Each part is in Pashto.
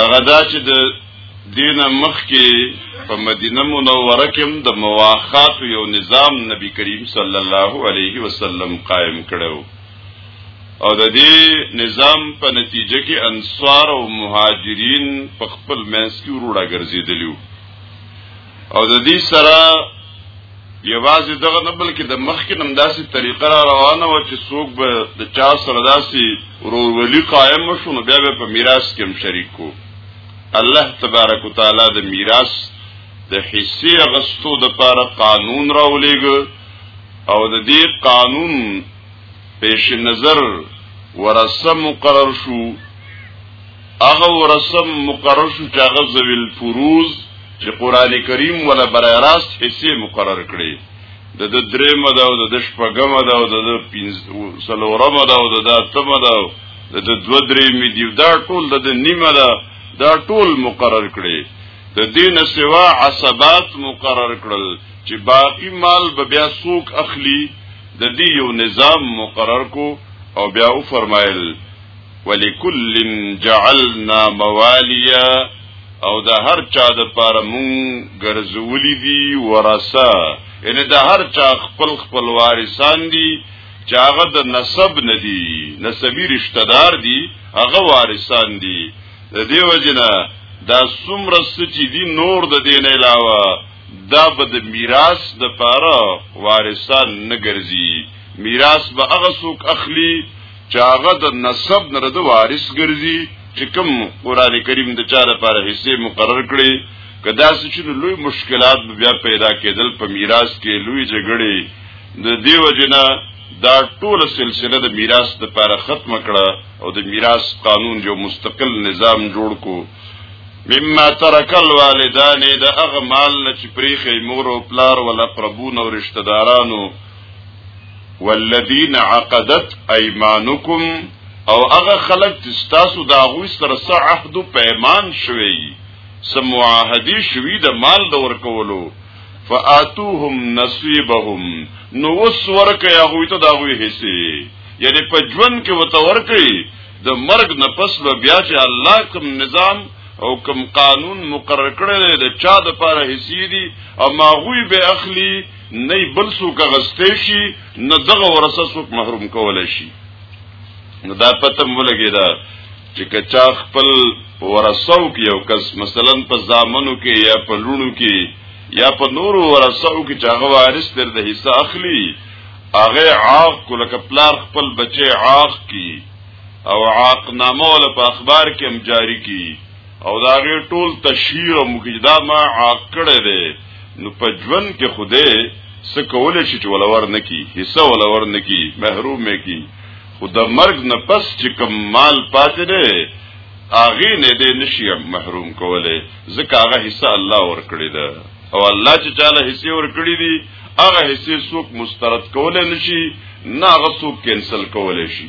هغه دا چې د دین مخ کې په مدینه منوره کې د مواخات یو نظام نبی کریم صلی الله علیه وسلم قائم کړو او د دې نظام په نتیجه کې انصار او مهاجرین په خپل منځ کې وروړه ګرځیدلیو او د دې سره یوازې دغه نه بلکې د مخکې نم داسې طریقه را روانه و چې څوک به د چا سره داسې ورورولي قائم شو نو بیا به په میراث کې هم شریک کو الله تبارک وتعالى د میراث د حصې غستو د پاره قانون راولېګ او د دې قانون پیش نظر ورسم مقرر شو هغه ورسم مقرر شو چې هغه ذویل فروز چې قران کریم ولا برای راست حصے مقرر کړي د د درې مده او د شپږم ده او د پنځه سلورم ده او د اتم ده د د دو درې می دی دا ټول د نیمه ده دا ټول مقرر کړي د دین سوا عصبات مقرر کړل چې باقی مال به بیا سوق اخلي د دې یو نظام مقرر کو او بیا و فرمایل ولکل جعلنا موالیا او د هر چا د پاره مون ګرځولې دي ورثه ان د هر چا خپل خپل وارثان دي چې هغه د نسب نه دي نسبی رشتہ دار دي هغه وارثان دي د دې وجنه دا څومره سچې دي نور د دین علاوه دا به د میراث د پاره وارثان نه ګرځي میراث به هغه څوک اخلي چې هغه د نسب نه د وارث ګرځي چې کوم قران کریم د چا لپاره حصے مقرر کړي کدا چې لوی مشکلات بیا پیدا کېدل په میراث کې لوی جګړې د دیو جنا دا ټول سلسله د میراث لپاره ختم کړه او د میراث قانون جو مستقل نظام جوړ کو مما ترک الوالدان دا اغمال چې پریخې مور او پلار ولا قربون او رشتہ دارانو والذین عقدت ایمانکم او هغه خلق چې تاسو دا غوي سره عهد او پیمان شوي سمعاهدي شوي د مال د ورکولو فاتوهم نصيبهم نو وس ورکه یا غوي ته دا غوي حصے یعنی په ژوند کې وته ورکه د مرګ نه پس به بیا چې الله کوم نظام او کوم قانون مقرر کړی دی د چا د پاره حصي دي او ماغوی به اخلي نه بل څوک غستې شي نه دغه ورسه څوک محروم کول شي نو دا پته مولګی دا چې کچا خپل ورسو کې یو کس مثلا په زامنو کې یا په لونو کې یا په نورو ورسو کې چې هغه وارث تر د حصہ اخلي هغه عاق کو لکه پلار خپل بچي عاق کی او عاق نامه ول په اخبار کې هم جاری کی او دا غي ټول تشهیر او مکیدا ما عاق کړه دی نو په ژوند کې خوده سکول شي چې ولور نکی حصہ ولور نکی محروم کی خو د مرګ نه پس چې کم مال پاتې دی اغه نه دې نشي محروم کوله ځکه هغه حصہ الله ور کړی ده او الله چې چاله حصے ور کړی دي هغه حصے څوک مسترد کوله نشي نه هغه څوک کینسل کوله شي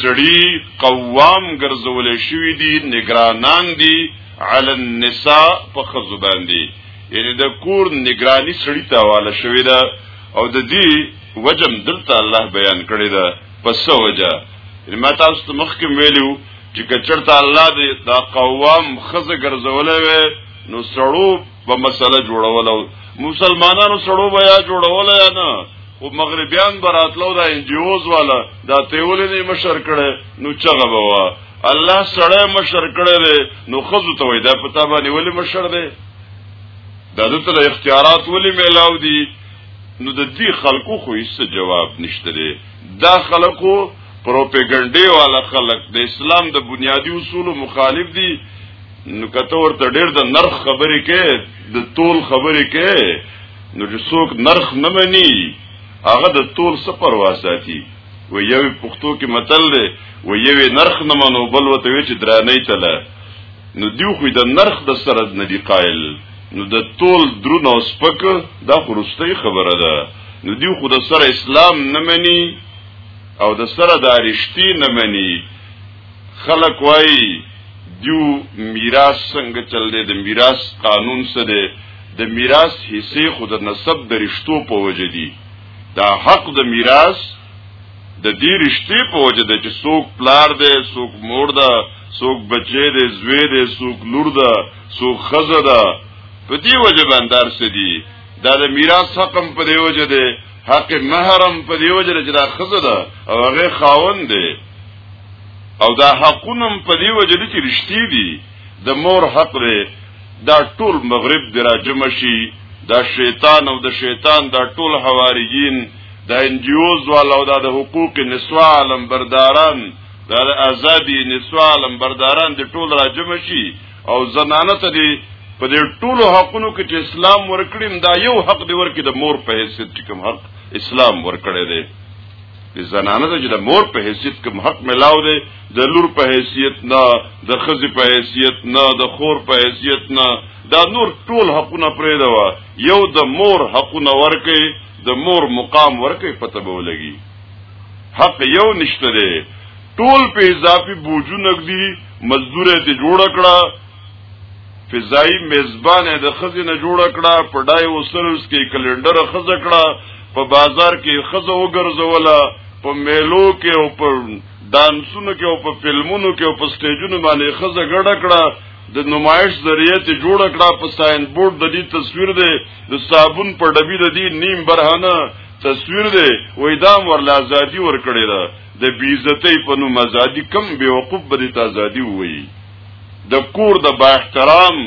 سړي قوام ګرځول شوی دی نگرانان دی علی النساء په خزو باندې یعنی د کور نگرانی سړي ته واله شوی ده او د دې وجم دلته الله بیان کړی ده پس وجه یعنی ما تاسو ته مخکې ویلو چې کچرته الله دې دا قوام خزه ګرځولې نو سړو په مسله جوړول مسلمانانو سره بیا جوړول یا نه او مغربیان براتلو دا انجیوز والا دا تیول نه مشر کړي نو چغه بوا الله سره مشر کړي نو خزو ته وای دا پتا باندې ولی مشر دی دا دته اختیارات ولی میلاو دي نو د دې خلکو خو هیڅ جواب نشته دی دا خلکو پروپاګاندا والا خلک د اسلام د بنیادی اصول مخالف دي نو کته ورته ډیر د نرخ خبرې کې د تول خبرې کې نو چې څوک نرخ نه مني هغه د تول څه پروا ساتي و یو پښتو کې متل دی و یو نرخ نه منو بل وته وی چې درانه تله نو دیو خو د نرخ د سره نه دی قائل نو د تول درونه او سپک دا خورسته خبره ده نو دیو خو د سره اسلام نه مني او د سره د رښتې نه مني خلق وایي دیو میراث څنګه چل دی د میراث قانون څه دی د میراث حصے خو د نسب د رشتو په وجه دی دا حق د میراث د دې رشتې په وجه دی چې څوک پلار دی څوک مور ده څوک بچی دی زوی دی څوک لور ده څوک خزه ده په دې وجه باندې څه دی دا د میراث حق هم په دې وجه دی حق محرم په دې وجه چې دا خزه ده او هغه خاوند دی او دا حقونه په دی وجه دي چې رښتې دي د مور حق دی دا ټول مغرب دی را جمع شي دا شیطان او د شیطان دا ټول حواریین دا انجیوز والا او دا د حقوق نسوا علم برداران دا د ازادي نسوا علم برداران دی ټول را جمع شي او زنانه ته دی په دې ټولو حقونو کې چې اسلام ورکړیم دا یو حق دی ورکې د مور په حیثیت کوم حق اسلام ورکړی دی د زنانه د جده مور په حیثیت کوم حق ملاو دی د لور په حیثیت نه د خزې په حیثیت نه د خور په حیثیت نه دا نور ټول حقونه پرې دا یو د مور حقونه ورکه د مور مقام ورکه پته به ولګي حق یو نشته دی ټول په اضافي بوجو نګدي مزدوره ته جوړ کړه فضائی میزبانه د خزې نه جوړ کړه په ډای وسروس کې کلندر خزه کړه په بازار کې خزه وګرځوله په میلو کې او په دانسونو کې او په فلمونو کې او په سټیجونو باندې خزه ګډه کړه د نمایش ذریعہ ته جوړ کړه په ساين بورډ د دې تصویر دی د صابون په ډبی د دې نیم برهانه تصویر دی وې دا ورلا ازادي ور کړی دا د بیزتۍ په نوم ازادي کم بیوقوف بری ته ازادي وایي د کور د با احترام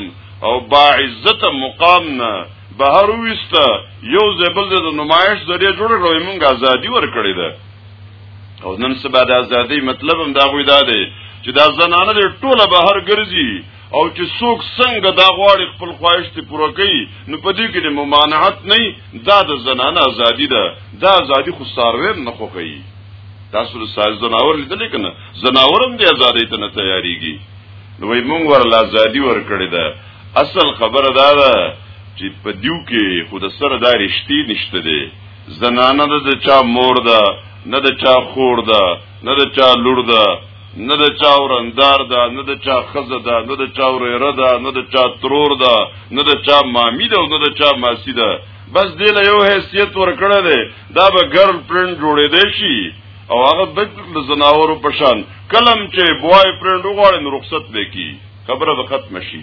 او با عزت مقام نه بهر وسته یو زبل د نمایش ذریعہ جوړ کړو موږ ازادي ورکړې ده او نن سبا د ازادي مطلب هم دا غوي دا دی چې دا زنانه د ټوله بهر ګرځي او چې څوک څنګه دا غواړي خپل خواهش ته پوره کوي نو په دې کې د ممانعت نه دا د زنانه ازادي ده دا ازادي خو ساروي نه خوخي تاسو ساز زناور لیدل کنه زناورم دې ازادۍ ته نه تیاریږي نو وای مونږ ورله ازادي ورکړې ده اصل خبره دا ده چې په دیو کې خود سره دا رښتې نشته دي زنانه د چا مور ده نه د چا خور ده نه د چا لور ده نه د چا ورندار ده نه د چا خزه ده نه د چا وريره ده نه د چا ترور ده نه د چا مامی ده نه د چا ماسی ده بس دې له یو حیثیت ورکړه ده دا به ګرل پرنټ جوړې دی شي او هغه د زناورو په شان کلم چې بوای فرند وغواړي نو رخصت وکي خبره به ختم شي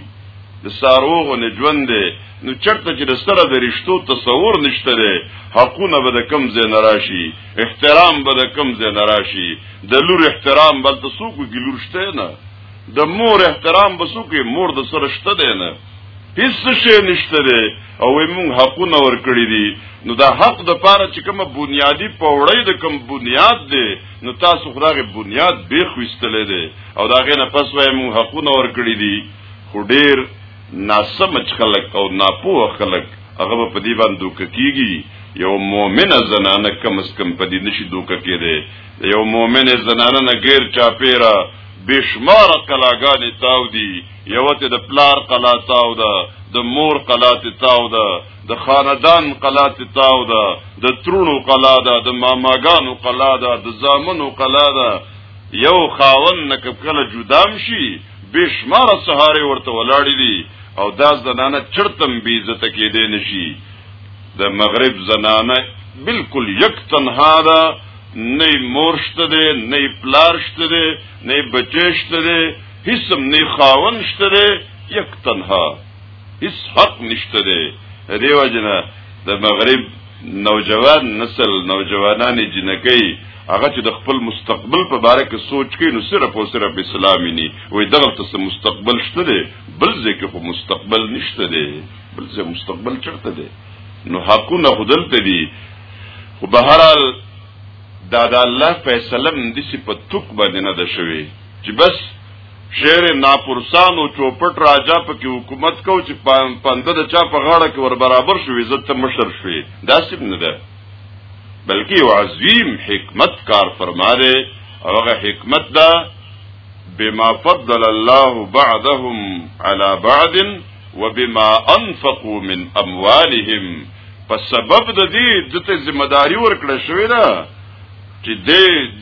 د ساروغ نه ژوند دی نو چرته چې د سره د رښتو تصور نشته دی حقونه به د کم ځای نه راشي احترام به د کم ځای نه راشي د لور احترام بل ته څوک کې لور شته نه د مور احترام به څوک مور د سره شته دی نه هیڅ شی نشته دی او موږ حقونه ورکړي دي نو دا حق د پاره چې کومه بنیادی پوړی د کوم بنیاد دی نو تاسو خدای بنیاد به خوستلې دي او دا غینه پس وای موږ حقونه ورکړي دي خو ډیر ناسمج خلق او ناپوه خلق هغه په دې باندې دوک کیږي یو مؤمنه زنانه کم اس کم په دې نشي دوک کېده یو مؤمنه زنانه نه غیر چاپیرا بشمار کلاګانې تاو دي یو ته د پلار قلا تاو ده د مور قلا ته تاو ده د خاندان قلا ته تاو ده د ترونو قلا ده د ماماګانو قلا ده د زامنو قلا ده یو خاون نه کله جدام شي بشمار سهاره ورته ولاړی دي او دا زنانه چرتم بی عزت کېدې نشي د مغرب زنانه بالکل یک تنها ده نه مورشته ده نه پلارشته ده نه بچشته ده هیڅ هم نه خاون شته دی یک تنها هیڅ حق نشته دی دیو جنا د مغرب نوجوان نسل نوجوانان جنکی هغه چې د خپل مستقبل په باره کې سوچ کوي نو صرف او صرف اسلامي نه وي دغه ته مستقبل شته دی بل ځکه خو مستقبل نشته دی بل ځکه مستقبل چرته دی نو حقونه خدل ته دي خو بهرال دا د الله فیصله مندي چې په توک باندې نه ده شوی چې بس شعر ناپرسان او چوپټ راجا په کې حکومت کو چې پنده د چا په غاړه کې ور برابر شو عزت ته مشر شوې دا سم نه ده بلکې یو عظیم حکمت کار فرماره او هغه حکمت دا بما فضل الله بعضهم على بعض وبما انفقوا من اموالهم په سبب د دې د ذمہ داری ورکړه شوې ده چې د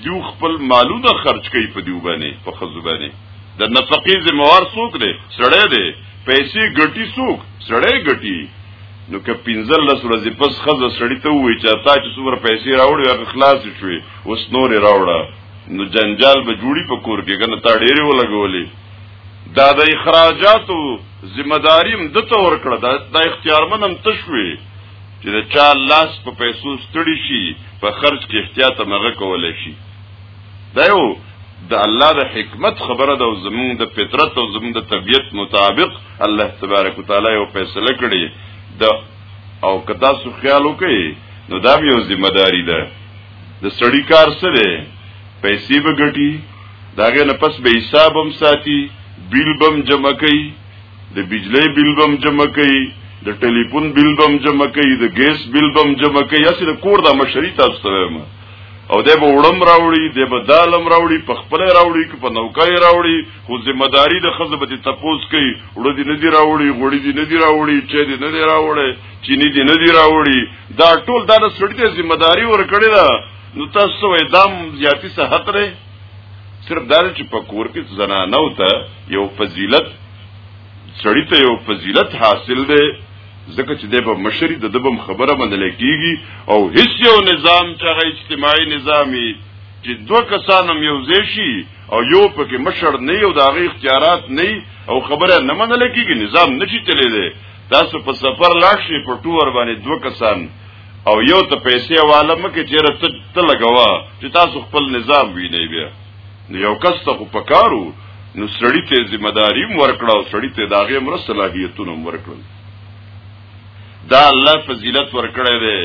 دیو خپل مالونه خرج کوي په دیو باندې په خزو باندې د نفقې ذمہوار څوک دی سړی دی پیسې ګټي څوک سړی ګټي نو که پنځل لس ورځې پس خزه سړی ته وې چې تا چې څومره پیسې راوړې هغه خلاص شوې اوس نورې راوړه نو جنجال به جوړي په کور کې کنه تا ډېرې ولګولې دا د اخراجاتو ذمہ داریم د تور کړه دا اختیارمنم تشوي چې د چا لاس په پیسو ستړي شي په خرج کې احتیاط مغه کولای شي دا یو د الله د حکمت خبره ده او زمون د فطرت او زمون د طبیعت مطابق الله تبارک وتعالى یو فیصله کړی د او کدا سو خیال وکي نو دا یو ذمہ داری ده د سړی کار سره پیسې به ګټي داغه نه پس به حساب هم ساتي بیل بم جمع کوي د بجلی بل بم جمع کوي د ټلیفون بل بم جمع کوي د ګیس بل بم جمع کوي اسی د کور د مشری تاسو ته وایم او د به وړم راوړي د به دالم راوړي په خپل راوړي که په نوکای راوړي خو ذمہ داری د خزبتی تپوس کوي وړ دي نه دی راوړي غوړي دي نه دی راوړي چې دي نه دی راوړي چینی دي نه دی راوړي دا ټول دا د سړي ذمہ داری ور کړی دا نو تاسو وې دام زیاتی صحت لري صرف دا چې په کور کې زنانه او ته یو فضیلت سړی ته یو فضیلت حاصل دی ځکه چې د به مشري د دبم خبره منل کیږي او هیڅ یو نظام چې هغه اجتماعي نظامي چې دوه کسان هم یو ځای شي او یو پکې مشر نه یو د هغه اختیارات نه او خبره نه منل کیږي نظام نشي تللی دی تاسو په سفر لاړ شئ په ټور باندې دوه کسان او یو ته پیسې والا مکه چیرې ته ته لګوا چې تاسو خپل نظام وینئ بیا نو یو کس ته خو پکارو نو سړی ته ذمہ داری ورکړه او سړی ته داغه مر صلاحیتونه ورکړل دا الله فضیلت ورکړی دی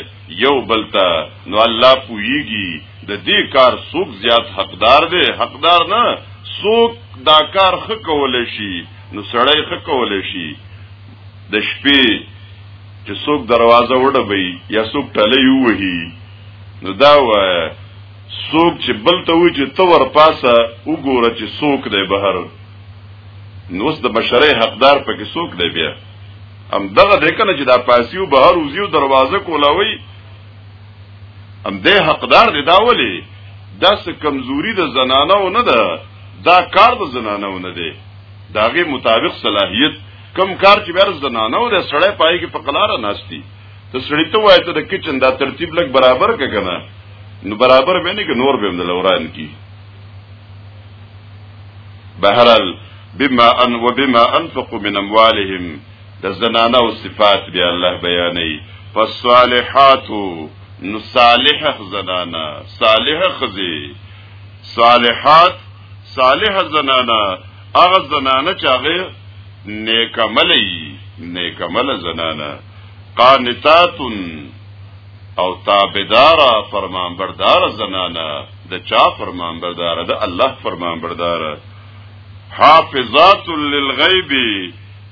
یو بلتا نو الله پویږي د دې کار څوک زیات حقدار دی حقدار نه څوک دا کار خکول شي نو سړی خکول شي د شپې چې څوک دروازه وډبوي یا څوک ټلې ووهي نو دا و څوک چې بل ته وي چې تو ور پاسه وګوره چې څوک دی بهر نو اوس د بشري حقدار پکې څوک دی بیا ام دغه د کنه چې دا پاسیو بهر وزیو دروازه کولاوي ام دې حقدار دی دا ولي دا څه کمزوري د زنانو نه ده دا کار د زنانو نه دی داغه مطابق صلاحیت کم کار چې بیا زنانه و د سړی پای کې په قلاره ناشتي ته سړی ته وایي ته د کچن دا ترتیب لګ برابر ک کنه نو برابر به نه ک نور به مدل وران کی بهرال بما ان وبما انفقوا من اموالهم د زنانه او صفات به الله بیانې فالصالحات نو صالح زنانه صالح خزي صالحات صالح زنانا هغه زنانا چې هغه نیکملې نیکمل زنانا قانتات او تابعدار فرمانبردار زنانا د چا فرمانبردار د الله فرمانبردار حافظات للغیب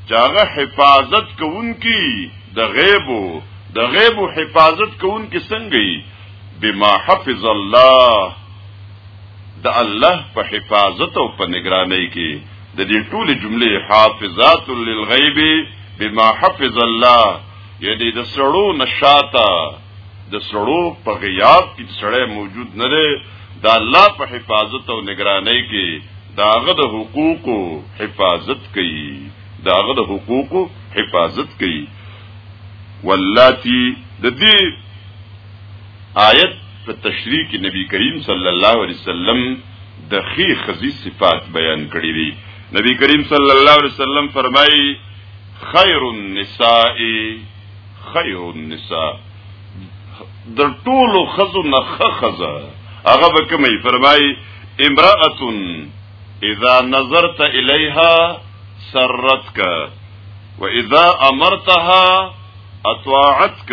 چاغه حفاظت کوونکی د غیبو د غیب حفاظت کوونکی څنګه بما حفظ الله د الله په حفاظت او په نگرانۍ کې د دې ټولې جملې حافظات للغیب بما حفظ الله یعنی د سړو نشاته د سړو په غیاب کې سړی موجود نه دی د الله په حفاظت او نگرانۍ کې داغه د حقوقو حفاظت کوي داغه د حقوقو حفاظت کوي ولاتی د دې آیت په تشریح کې نبی کریم صلی الله علیه وسلم د خې خزي صفات بیان کړی دي نبی کریم صلی الله علیه وسلم فرمایي خیر النساء خیر النساء د ټولو خزو نه خزه هغه به کومي فرمایي امراه اذا نظرت الیها سرتک واذا امرتها اطاعتک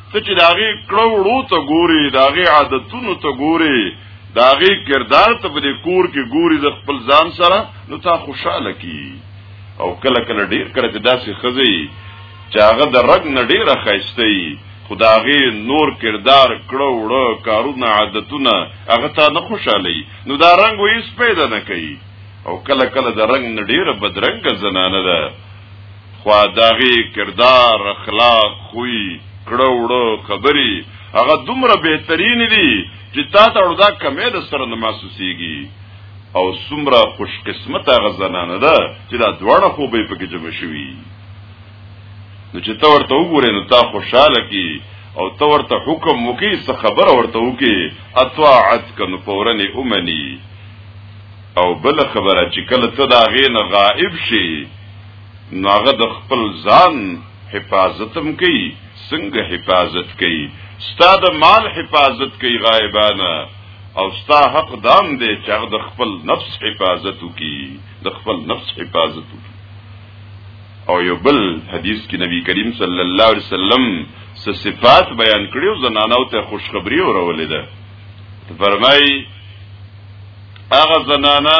ته چې داغي کړو وړو ته ګوري داغي عادتونو ته ګوري داغي کردار ته په کور کې ګوري د خپل ځان سره نو تا خوشاله کی او کله کله ډیر کړه چې داسې خزي چې هغه د رګ نه ډیره خایسته خداغه نور کردار کړو وړو کارونه عادتونه هغه تا نه خوشاله نو دا رنگ وې سپیدا نه کوي او کله کله د رنگ نه ډیره بدرنګ زنانه ده خو داغي کردار اخلاق خوې کړه وړه خبري هغه دومره بهترین دي چې تا ته وردا کمې د سره نه محسوسيږي او سمره خوش قسمت هغه زنانه ده چې دا دواړه خو به پکې جمع شوي نو چې تا ورته وګورې نو تا خوشاله کی او تا ورته حکم وکي څه خبر ورته وکي اطاعت کنه فورن امني او بل خبره چې کله ته دا غې نه غائب شي نو هغه د خپل ځان حفاظتم کوي څنګه حفاظت کوي ستا د مال حفاظت کوي غایبانه او ستا حق دام دی چې هغه د خپل نفس حفاظت وکي د خپل نفس حفاظت وکي او یو بل حدیث کې نبی کریم صلی الله علیه وسلم څه صفات بیان کړي او زنانو ته خوشخبری اورولې ده فرمایي هغه زنانه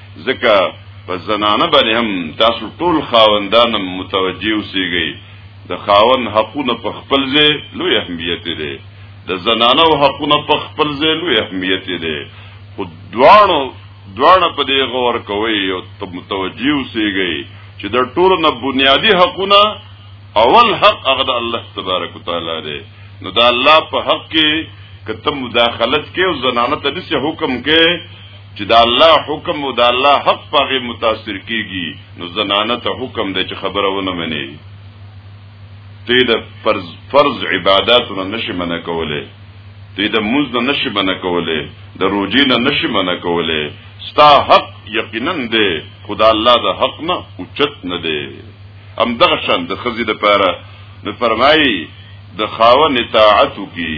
ځکه په زنانه باندې هم تاسو ټول خاوندان متوجي اوسئ د خاوند حقونه په خپل ځای لوی اهمیت لري د زنانو حقونه په خپل ځای لوی اهمیت لري خو دواړو دواړه په دې غور کوي او متوجي اوسئ چې د ټولو نه بنیادی حقونه اول حق هغه د الله تبارک وتعالى دی نو د الله په حق کې کته مداخلت کې او زنانه ته دې حکم کې چې دا الله حکم او دا الله حق پاغه متاثر کیږي نو زنانه ته حکم دی چې خبره ونه مني ته د فرض فرض عبادتونه نشي منع کوله ته د موز نه نشي منع کوله د روزي نه نشي منع کوله ستا حق یقینا دی خدا الله د حق نه اوچت نه دی ام دغه شان د خزي د پاره د فرمایي د خاوه نتاعت کی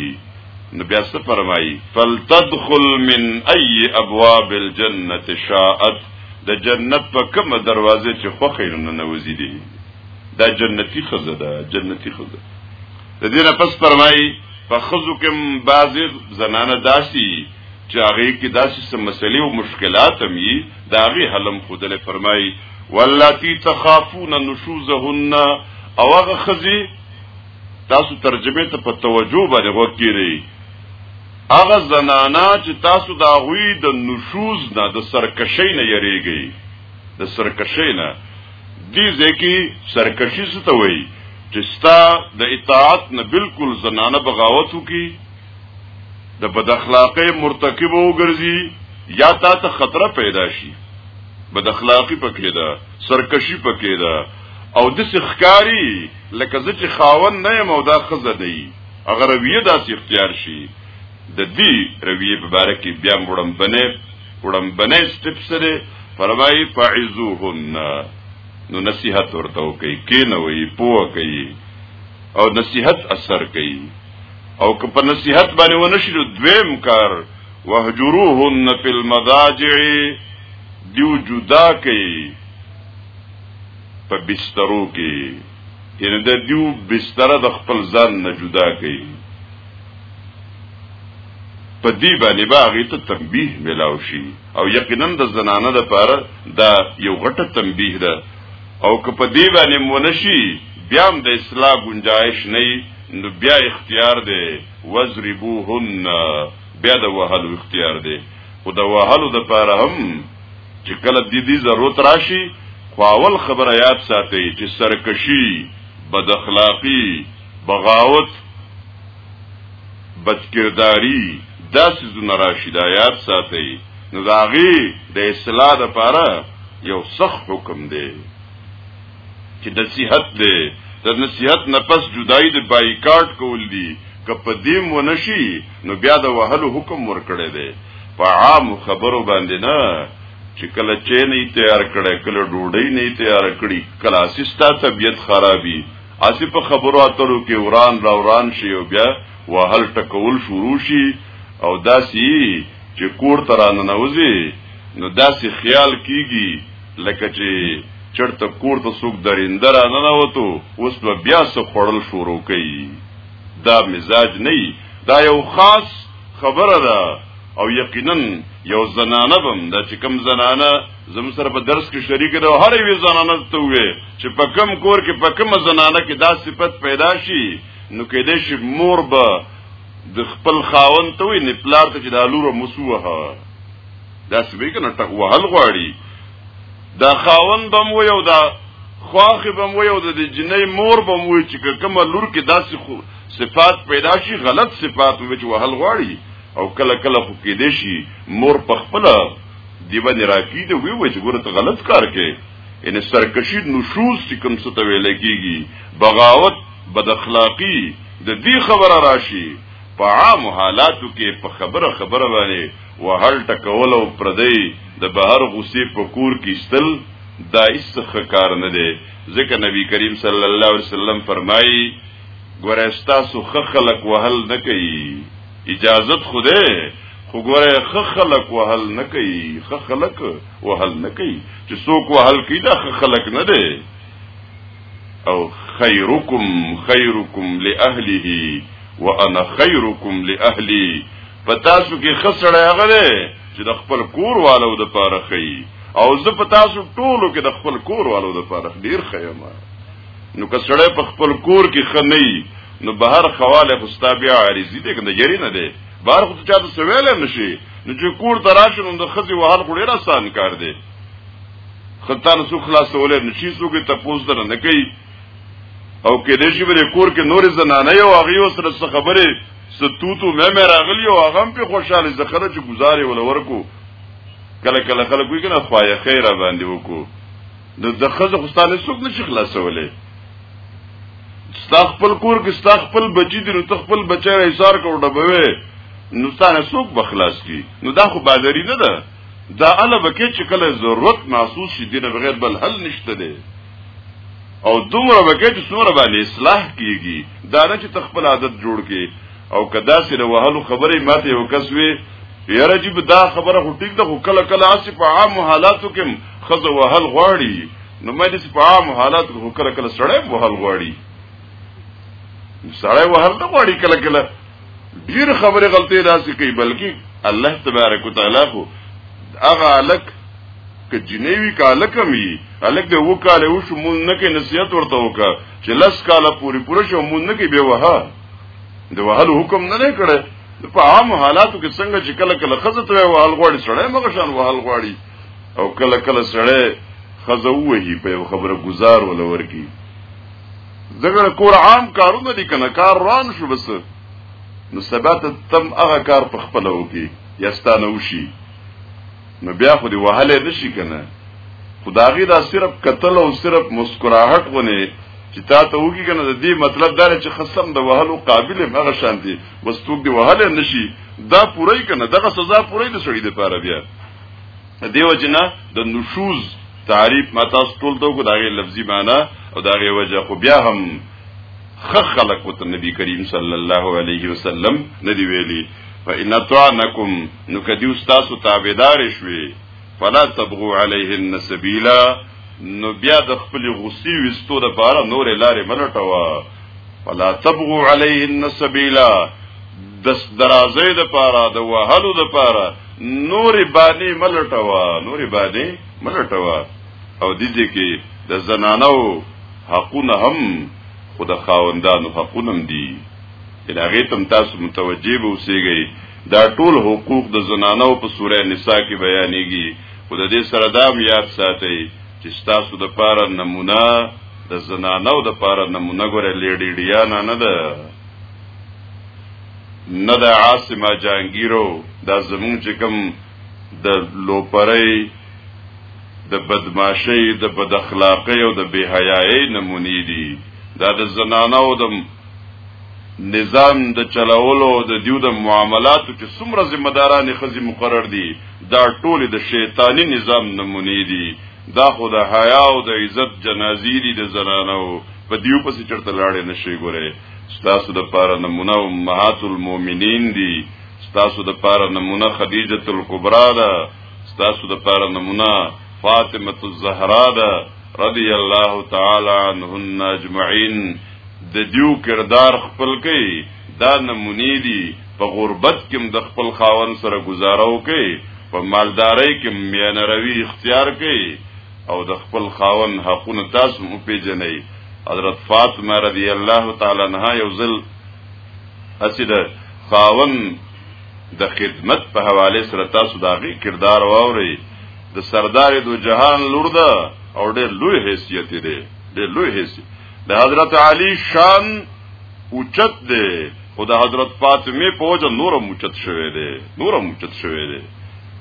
نو بیا څه فرمایي فلتدخل من اي ابواب الجنه شاءت د جنت په کومه دروازه چې خوخه نه نوځي دي دا جنتی خزه ده جنتی خزه د دې نه پس فرمایي په خزو کې بعض زنانه داسي چې هغه کې داسې سم مسلې او مشکلات هم یي دا غي حلم خودل فرمایي واللاتی تخافون نشوزهن او هغه خزي تاسو ترجمه ته په توجه باندې وکړئ هغه زنانا چې تاسو دا غوي د نشوز نه د سرکشي نه یریږي د سرکشي نه دي ځکه سرکشي څه ته وایي چې ستا د اطاعت نه بالکل زنانه بغاوت وکي د بد اخلاقی مرتکب وګرځي یا تا ته خطر پیدا شي بد اخلاقی پکې ده سرکشي پکې ده او داسې ښکاري لکه زه چې خاون نه یم او دا ښځه دی هغه رویه داسې اختیار شي د دې رویه په باره کې بیا وړمبنې وړمبنې سټپ سره فرمایي فعزوهن نو نصیحت ورته کوي کینوي پوه کوي او نصیحت اثر کوي او که په نصیحت باندې ونشي دویم کار وهجروهن فی المضاجع دیو جدا کوي په بسترو کې یعنی د دیو بستر د خپل ځان نه جدا کړي په دې باندې باغې ته تنبیه ملاو شي او یقینا د زنانه د پاره دا یو غټه تنبیه ده او که په دې باندې مونشي بیا هم د اصلاح گنجائش نه نو بیا اختیار دی وزربوهن بیا د وهلو اختیار دی خو د وهلو د پاره هم چې کله د دې ضرورت راشي خو اول خبره یاد ساتي چې سرکشي بد اخلاقی بغاوت بدکرداری دا سيزونه راشي دا یاد ساتي نو دا غي د اصلاح لپاره یو صح حکم دی چې د صحت دی د نصيحت نه پس جدای د بایکاټ کول دي کپ دیم ونشي نو بیا د وهلو حکم ورکړی دی په عام خبرو باندې نه چې کله چې نه تیار کړي کله ډوډۍ نه تیار کړي کله سستا طبیعت خرابي اسی په خبرو اترو کې وران را وران شي او بیا وهل ټکول شروع شي او داسي چې کور ترانه نوځي نو داسي خیال کیږي لکه چې چرته کور ته څوک درندره نه نوتو اوس بیا څه خړل شروع کوي دا مزاج نه دا یو خاص خبره ده او یقینا یو زنانه بم دا چې کم زنانه زم سره په درس کې شریک ده هر یو زنانه ته وې چې په کم کور کې په کم زنانه کې دا صفت پیدا شي نو کې دې شي مور به د خپل خاون ته وې نه پلار ته چې دا لور مسوه دا سبې کنه ټکوهل غواړي دا خاوند بم وي او دا خواخ بم وي او د جنې مور بم وي چې کومه لور کې داسې خو صفات پیدا شي غلط صفات وي چې وهل غواړي او کله کله خو کې دي شي مور په خپل دیوه نه راکی دی وی وای چې ګوره ته غلط کار کې ان سرکشی نشوز چې کوم څه ته ویل کېږي بغاوت بد اخلاقی د دې خبره راشي په عام حالاتو کې په خبره خبره باندې وهل ټکول او پردی د بهر غصې په کور کې استل دا هیڅ کار نه دی ځکه نبی کریم صلی الله علیه وسلم فرمایي ګوره تاسو خ خلق وهل نه کوي اجازت خوده خو ګوره خ خلق وهل نه کوي خ خلق وهل نه کوي چې څوک وهل کوي دا خ خلق نه دی او خیرکم خیرکم لاهله وانا خیرکم لاهلی په تاسو کې خسړی هغه دی چې د خپل کور والو د پاره خي او زه په تاسو ټولو کې د خپل کور والو د پاره ډیر خیم نو که سړی په خپل کور کې خنۍ نو بهر خواله خو ستا بیا عارضی دی کنه جری نه دی بهر خو چا ته سویل نشي نو چې کور ته راشي نو د خزي وهل خو ډیر آسان کار دی خطان سو خلاصول نشي سو کې تپوس در نه کوي او کې دې شي بری کور کې نور زنانه یو هغه سره خبره ستوتو مې مې راغلی او هغه په خوشاله زخره چې گزارې ول ورکو کله کله خلک وی کنه خوایه خیره باندې وکړو نو د خزه خوستانه څوک نشي خلاصولې ستا خپل کور کې ستا خپل بچی دی نو ته خپل بچی ایثار کړو ډبوي نو ستانه څوک بخلاص کی نو دا خو بازاری نه ده دا اله بکې چې کله ضرورت محسوس شي دینه بغیر بل حل نشته دی او دومره بکې چې څومره باندې اصلاح کیږي دا نه چې تخپل عادت جوړ کې او کدا سره وهلو خبرې ماته یو کس وی یاره جی دا خبره خو ټیک ده خو کله کله اسی په عام حالاتو کې خزه وهل غواړي نو مې دې په عام حالاتو کې خو کله کله سړی وهل غواړي سړی وهل نه غواړي کله کله ډیر خبره غلطي داسې کوي بلکې الله تبارک وتعالى خو هغه الک ک جنوي کالکم یي الک د وکاله وشو مون نه کې نصیحت ورته وکړه چې لس کاله پوری پوره شو مونږ نه کې به وها د وهل حکم نه نه کړي په عام حالاتو کې څنګه چې کله کله خزه ته وهل غواړي سړی مګر شان وهل غواړي او کله کله سړی خزه وهي په خبره گزار ولور کی دغه کور عام کارونه دي کنه کار روان شو بس نو سبات تم هغه کار په خپل وکی یا ستانه وشي نو بیا خو دی وهلې نشي کنه خداغي دا صرف قتل او صرف مسکراهټ غونې چې تا ته وګی کنه د دې مطلب دا چې خصم د وهلو قابل هغه شان دي بس توګ دی وهلې نشي دا پوره کنه دغه سزا پوره د سړي لپاره بیا دیو جنا د نشوز تعریف ما تاسو ټول دغه دغه لفظي معنی او دغه وجه خو بیا هم خخ خلق وت نبی کریم صلی الله علیه وسلم ندی ویلی فإن طعنکم نو که دیو ستاسو تابعدار شوي فلا تبغوا عليهن سبيلا نو بیا د خپل غصي وستو د پاره نور لارې ملټوا فلا تبغوا عليهن سبيلا د درازې د پاره د وهلو د پاره نور باندې ملټوا نور باندې ملټوا او د دې کې د زنانو حقونه هم خود خاوندانو حقونه هم دي الهغه تم تاسو متوجه به اوسېږئ دا ټول حقوق د زنانو په سوره نساء کې بیانېږي خو د دې سره دا یاد ساتئ چې تاسو د پاره نمونه د زنانو د پاره نمونه ګوره لیډی ډیانا نه ده نه د عاصمه جانگیرو دا زمون چې کوم د لوپرۍ د بدمعشۍ د بد اخلاقۍ او د بهایۍ نمونې دي دا د زنانو د نظام د چلولو د دیو د معاملاتو چې څومره ذمہ داران خزي مقرر دي دا ټول د شیطانی نظام نمونې دي دا خو د حیا او د عزت جنازې دي د زنانو په دیو پسې چرته لاړې نشي ګوره ستاسو د پاره نمونه او امهات المؤمنین دي ستاسو د پاره نمونه خدیجه الکبرى ده ستاسو د پاره نمونه فاطمه الزهرا ده رضی الله تعالی عنهن اجمعین د دیو کردار خپل کوي دا نمونې دي په غربت کې د خپل خاون سره گزاره وکړي په مالدارۍ کې میانه روي اختیار کړي او د خپل خاون حقونه تاسو مو پیژنئ حضرت فاطمه رضی الله تعالی عنها یو ځل اسید خاون د خدمت په حواله سره تاسو داغي کردار واوري د سردار دو جهان لور ده او ډېر لوی حیثیت دی ډېر لوی حیثیت د حضرت علی شان اوچت دی خو د حضرت فاطمه په وجه نور موچت شوی دی نور موچت شوی دی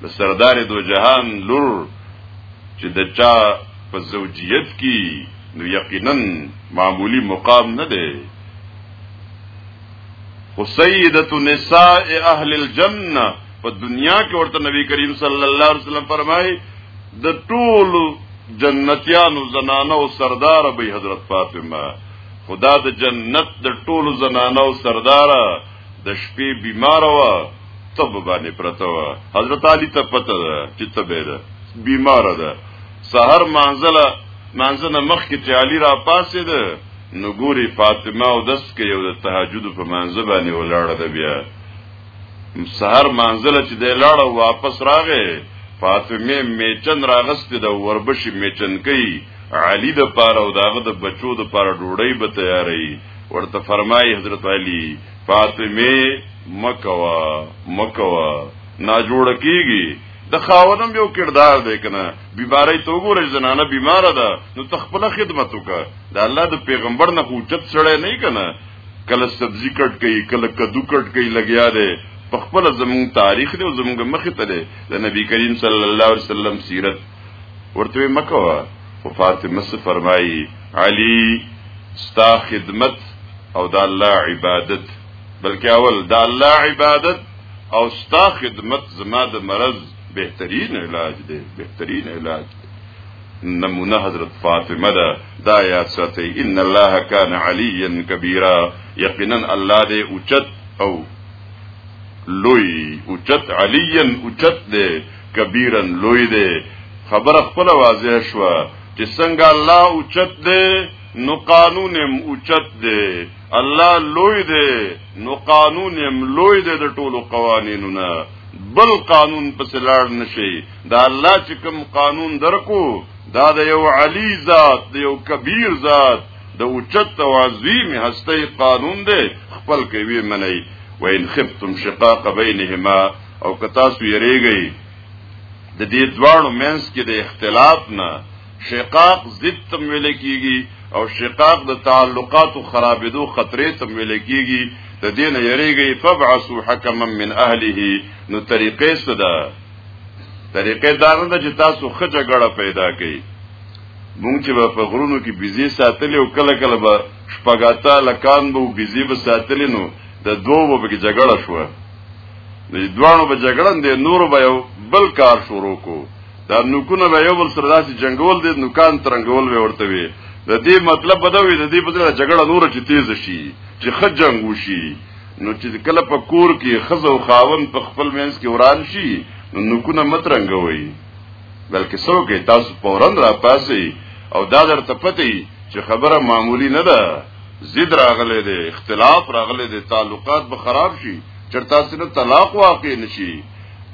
د سردار دو جهان لور چې د چا په زوجیت کې نو یقینا معمولی مقام نه دی خو سیدت نساء اهل الجنه په دنیا کې ورته نبی کریم صلی الله علیه وسلم فرمایي د ټولو جنتیانو زنانه او سردار به حضرت فاطمه خدا د جنت د ټولو زنانه او سردار د شپې بیمار و تب باندې پرته و حضرت علی ته پته ده چې تبه ده بیمار ده سحر منزله منزله مخ کې چې علی را پاسې ده نو ګوري فاطمه او دس کې یو د تهجد په منځ باندې ولاړه ده بیا سهار منزله چې د لاړه واپس راغې فاطمه میچن راغست د وربشي میچن کوي علی د پاره او داغه د بچو د پاره ډوړی به تیاری ورته فرمایي حضرت علی فاطمه مکوا مکوا نا جوړ کیږي د خاونم یو کردار دی کنه بیماری ته وګوره زنانه بیمار ده نو تخپل خدمت وکړه د الله د پیغمبر نه اوچت سره نه کنه کله سبزی کټ کوي کله کدو کټ کوي لګیا دی په خپل زمون تاریخ دی او زمونږ مخ ته دی د نبی کریم صلی الله علیه وسلم سیرت ورته مکو او فاطمه څه فرمایي علی ستا خدمت او د الله عبادت بلکې اول د الله عبادت او ستا خدمت زما د مرض بهترین علاج دی بهترین علاج دی نمونه حضرت فاطمه ده دا یاد ساتئ ان الله کان علیا کبیرا یقینا الله دې اوچت او لوی اوچت علیا اوچت دې کبیرا لوی دې خبره خپل واضح شو چې څنګه الله اوچت دې نو قانون هم اوچت دې الله لوی دې نو قانون هم لوی دې د ټولو قوانینو نه بل قانون پس لاړ نشي دا الله چې کوم قانون درکو دا د یو علی ذات د یو کبیر ذات د اوچت او عظیم هستی قانون دی خپل کوي منی و ان خفتم شقاق بینهما او کتا سو یریږي د دې دواړو مینس کې د اختلاف نه شقاق ضد تم ویل کیږي او شقاق د تعلقات او خرابېدو خطرې تم ویل کیږي د دین یریږي فبعثوا حکما من اهله نو طریقې سره طریقې دا نه ده چې تاسو ښه جګړه پیدا کړئ مونږ چې په غرونو کې بيزي ساتلې او کله کله به شپګاتا لکان به بيزي به ساتلې نو د دوو به کې جګړه شو د دوانو به جګړه د نور به یو بل کار شروع کو دا نوکونه به یو بل سره داسې جنگول دي نوکان ترنګول به ورته وي د دې مطلب بدوي د دې بدله جګړه نور چې تیز شي چې خجنګ وشي نو چې کله په کور کې خزه او خاون په خپل منځ کې وران شي نو نکونه مترنګوي بلکې څوک تاسو پورن را پاسي او دا درته پتی چې خبره معمولی نه ده زید راغله ده اختلاف راغله ده تعلقات به خراب شي چر تاسو نه طلاق واقع نشي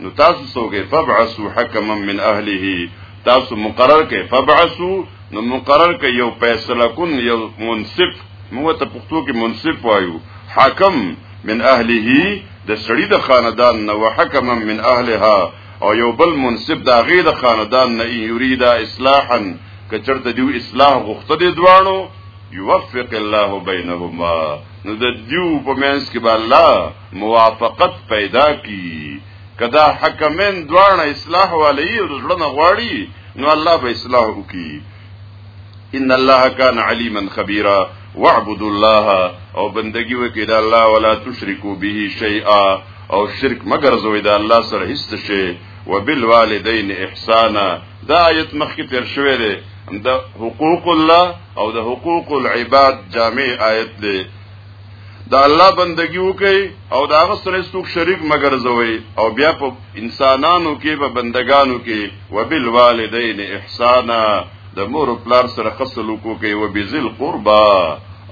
نو تاسو څوک فبعثوا حکما من اهله تاسو مقرر کې فبعثوا نو مقرر کې یو فیصله کن یو منصف موږ ته پښتو کې منصف وایو حاکم من اهله د سړی د خاندان نه وحکم من اهلها او یو بل منصف د غیر خاندان نه یرید اصلاحا کچرته دیو اصلاح غوښته دي دوانو یوفق الله بینهما نو د دیو په منځ کې به الله موافقت پیدا کی کدا حکمین دوانه اصلاح والی او ځړنه غواړي نو الله به اصلاح وکي ان الله کان علیما خبیرا واعبدوا الله او بندگی وکړئ د الله ولا تشرکو به شیئا او شرک مگر زوی د الله سره هیڅ شی وبالوالدین احسانا دا آیت مخکې تیر شوی دی د حقوق الله او د حقوق العباد جامع آیت دی دا الله بندگی وکي او دا غسر څوک شریک مگر زوي او بیا په انسانانو کې په بندگانو کې وبالوالدین احسانا د مور او پلار سره خصل وکوي او بذل قربا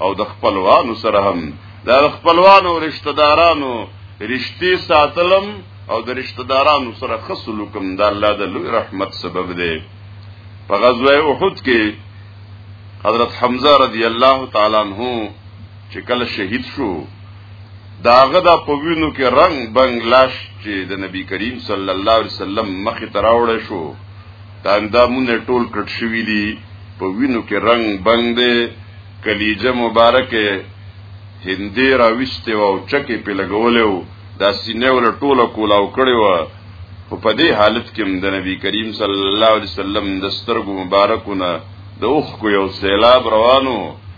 او د خپلوانو سره هم د خپلوانو رشتہ دارانو رشتي ساتلم او د رشتہ دارانو سره خصل وکم د الله د لوی رحمت سبب دی په غزوه احد کې حضرت حمزه رضی الله تعالی عنہ چې کله شهید شو داغه دا په وینو کې رنگ بنگ لاش چې د نبی کریم صلی الله علیه وسلم مخ ته راوړې شو دا اندامونه ټول کټ شوی دي په وینو کې رنگ بنگ دی کلیجه مبارکه هندې را وسته او چکه په لګولې و دا سینې ول ټوله کولاو کړې و خو په دې حالت کې د نبی کریم صلی الله علیه وسلم د سترګو مبارکونه د اوخ کو یو سیلاب روانو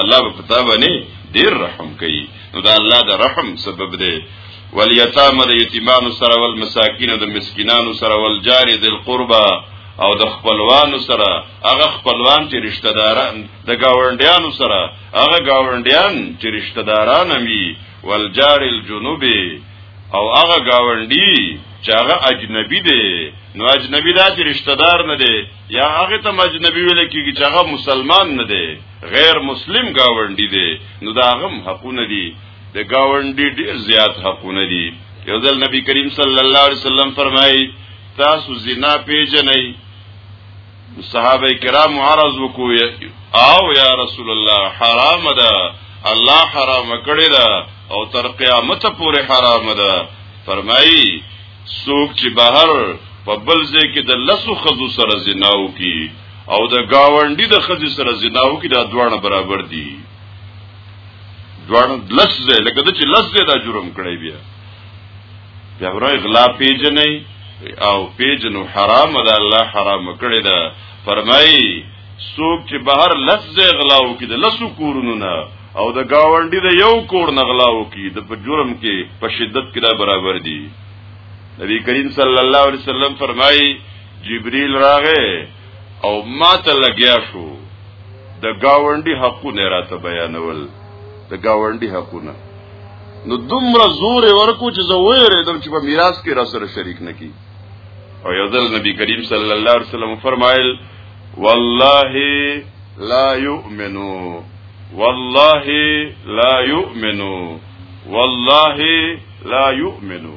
الله په پتا باندې ډیر رحم کوي نو دا الله د رحم سبب دی والیتام د یتیمانو سره ول مساکین د مسکینانو سره ول جار ذل قربا او د خپلوانو سره هغه خپلوان چې رشتہ داران د گاونډیانو سره هغه گاونډیان چې رشتہ داران وي والجار الجنوب او هغه گاونډي چې هغه اجنبي دی نو اجنبي دا چې رشتہ دار نه دی یا هغه ته اجنبي ویل کیږي چې هغه مسلمان نه دی غیر مسلم گاونډي دی نو دا غم حقونه دي د گاونډي ډیر زیات حقونه دي یو ځل نبی کریم صلی الله علیه وسلم فرمایي تاسو زنا پیژنئ صحابه کرام عرض وکوي او یا رسول الله حرام ده الله حرام کړی ده او تر قیامت پورې حرام ده فرمایي سوق چې بهر په بل ځای کې د لسو خزو سره زناو کی او د گاونډي د خزې سره زناو کی دا دواړه برابر دي دواړه لس ځای لکه د چې لس ځای دا جرم کړی بیا بیا ورای غلا پیجنې او پیجنو حرام ده الله حرام کړی ده فرمایي څوک چې بهر لفظ غلاو کې د لسو کورونو نه او د گاونډي د یو کور نه غلاو کې د په جرم کې په شدت کې دا برابر دي نبی کریم صلی الله علیه وسلم فرمایي جبريل راغې او ما ته لګیا شو د گاونډي حقونه راته بیانول د گاونډي حقونه نو دومره زور ورکو چې زه وېریدم چې په میراث کې را سره شریک نکی او یو ځل نبی کریم صلی الله علیه وسلم فرمایل والله لا یؤمنو والله لا یؤمنو والله لا یؤمنو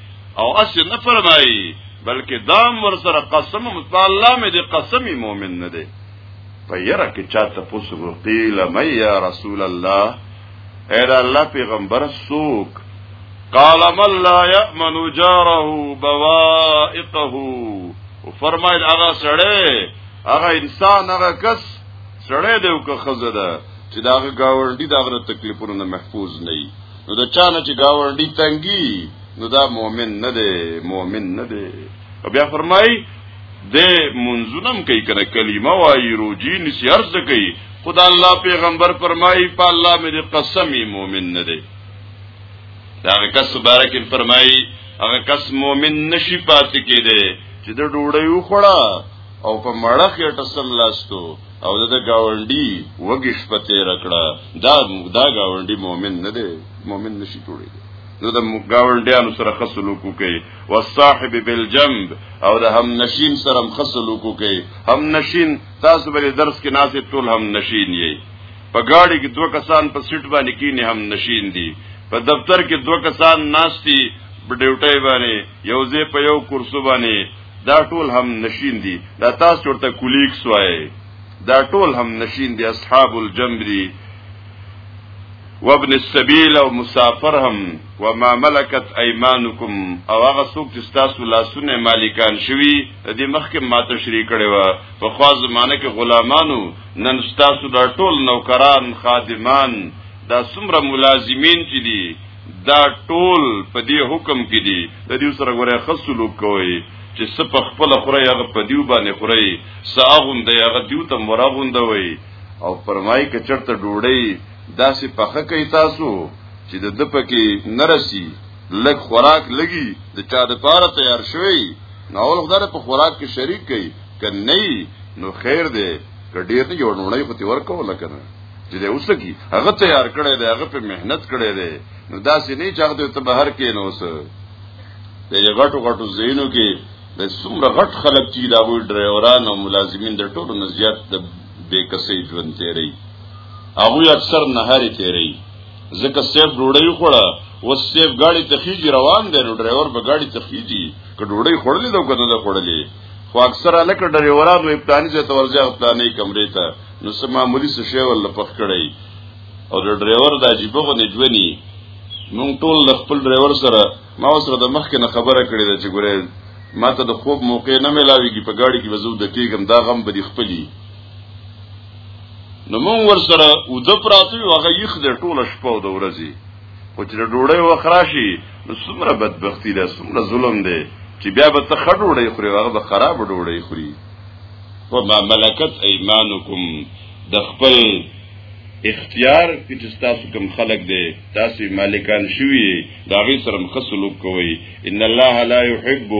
او اس نه فرمایي بلکې دام ور سره قسم متعالی مې دې قسمی مؤمن نه دی په یره کې چاته پوسو قیل مې یا رسول الله اے دا الله پیغمبر سوک قال من لا يأمن جاره بوائقه فرمایل هغه سړی هغه انسان هغه کس سړی دی او که خزه ده چې دا غاورډي دا غره تکلیفونو نه محفوظ نه نو د چانه چې گاونډي تنګي نو دا مؤمن نه دی مؤمن نه دی او بیا فرمایي د منځونم کوي کنه کلمه وایي روجي نسی ارز کوي خدا الله پیغمبر فرمایي په الله مې قسم مؤمن نه دی دا کس بارک فرمایي هغه کس مؤمن نشي پاتې کېده چې د ډوړې وخړه او په مړه کې ټسم لاستو او د گاونډي وګښ په تیر کړه دا دا گاونډي مؤمن نه دی مؤمن نشي جوړي نو د گاونډیانو سره خصلو کوي والصاحب بالجنب او د هم نشین سره خصلو کوي هم نشین تاسو بری درس کې ناسې ټول هم نشین یې په گاډي کې دوه کسان په سیټ باندې کینې هم نشین دي په دفتر کې دوه کسان ناشتي په ډیوټي باندې یو ځای په یو کرسو باندې دا ټول هم نشین دي دا تاسو چورته کولیک سوای دا ټول هم نشین دي اصحاب الجنب دي وابن السبيل او مسافر هم وما ملكت ايمانكم او هغه څوک چې تاسو لاسونه مالکان شوي د دې مخکې ما تشریح کړي و په خوا زمانه کې غلامانو نن تاسو دا ټول نوکران خادمان دا څومره ملازمین چې دي دا ټول په دې حکم کې دي د دې سره غوړې خصلو کوي چې سپ خپل خوري هغه په دیو باندې خوري ساغون دی هغه دیو ته مراغون دوي او فرمای ک چرته ډوړی داسې پخه کوي تاسو چې د د پکې نرسي لګ خوراک لګي د چا د پاره تیار شوی نو اول خدای په خوراک کې شریک کړي ک نه نو خیر دی ک ډیر نه جوړونه خو تی ورکو لکنه چې دا اوس کی هغه تیار کړی دی هغه په مهنت کړی دی نو دا سې نه چاغته ته بهر کې نو اوس د غټو غټو زینو کې د څومره غټ خلک چې دا وی ډرایوران او ملازمین د ټولو نزيات د بې کسې ژوند تیری هغه اکثر نهاري تیری ځکه سیف ډوړی خوړه اوس سیف گاڑی تخیجی روان دی نو ډرایور به گاڑی تخیجی که ډوړی خوړلې دا کنه دا خوړلې خو اکثره لکه ډرایورانو ابتانی ته ورځه ابتانی کمرې ته نو سم معمولی څه شی ول پخ کړی او د ډرایور د عجیب غونې ژوندۍ مونږ ټول د خپل ډرایور سره ما سره د مخکې نه خبره کړې ده چې ګوره ما ته د خوب موقع نه ملاويږي په گاډي کې وزو د کېګم دا غم به دي خپلي نو مونږ ور سره او د پراتو هغه یخ د ټوله شپه او د ورځې خو چې ډوړې وخراشي نو څومره بدبختی ده څومره ظلم ده چې بیا به ته خډوړې خوري هغه به خراب ډوړې خوري وما ملکت ایمانکم د خپل اختیار کې چې تاسو کوم خلق دی تاسو مالکان شوی دا غي سره مخسلوک کوي ان الله لا يحب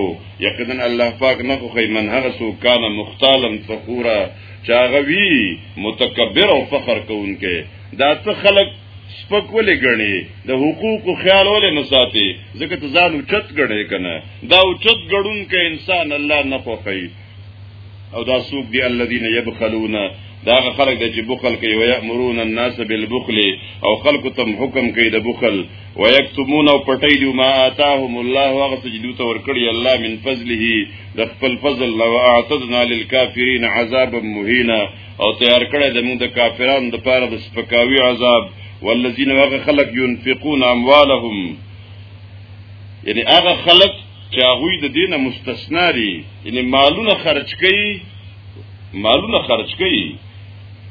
یقینا الله پاک نه خو من هغه سو کان مختالا فخورا چاغوی متکبر او فخر کوونکې دا څه خلق سپک ولې غني د حقوق خیال ولې نه ساتي ځکه ته ځان اوچت غړې کنه دا اوچت غړون کې انسان الله نه خوښي او دا سوق دی الذين يبخلون دا خلق د چې بخل کوي او يأمرون الناس بالبخل او خلق تم حکم کوي د بخل او يكتمون او پټي دی ما آتاهم الله هغه چې دوی ته ورکړي الله من فضله د خپل فضل لو اعتدنا للكافرين عذابا مهينا او تیار کړی د موږ د کافرانو د پاره د سپکاوي عذاب والذین هغه خلق ينفقون اموالهم یعنی هغه خلق چې هغه د دینه مستثنا دي یعنی مالونه خرج کوي مالونه خرج کوي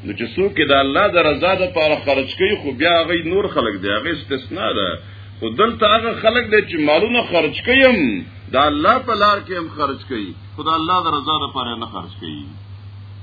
نو چې څوک د الله د رضا لپاره خرج کوي خو بیا هغه نور خلق دی هغه استثنا ده خو دلته هغه خلق دی چې مالونه خرج کوي هم د الله په لار کې هم خرج کوي خو د الله د رضا لپاره نه خرج کوي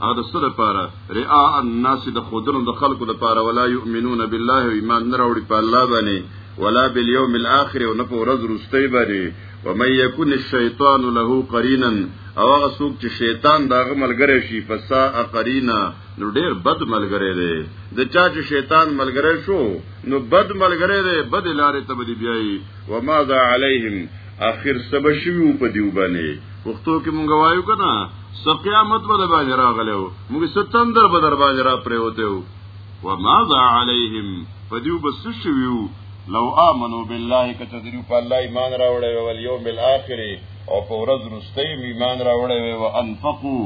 او د سره لپاره رعاء الناس د خودرو د خلقو لپاره ولا یؤمنون بالله ایمان نه راوړي په الله باندې ولا بالیوم الاخر او نه په ورځ وروستۍ باندې ومن یکن الشیطان له قرینا او هغه څوک چې شیطان داغه ملګری شي فسا قرینا نو ډیر بد ملګری دی د چا چې شیطان ملګری شو نو بد ملګری دی بد لارې ته بدی بیایي وما ذا علیهم اخر سبا شوی په دیو باندې وختو کې مونږ وایو کنه سقیامت ول باندې راغلو مونږ ستندر بدر باندې را پریوته وماذا عليهم فدیو بس شویو لو امنو بالله کته دیو په الله ایمان راوړی او یوم الاخر او په ورځ رستې ایمان راوړی او انفقو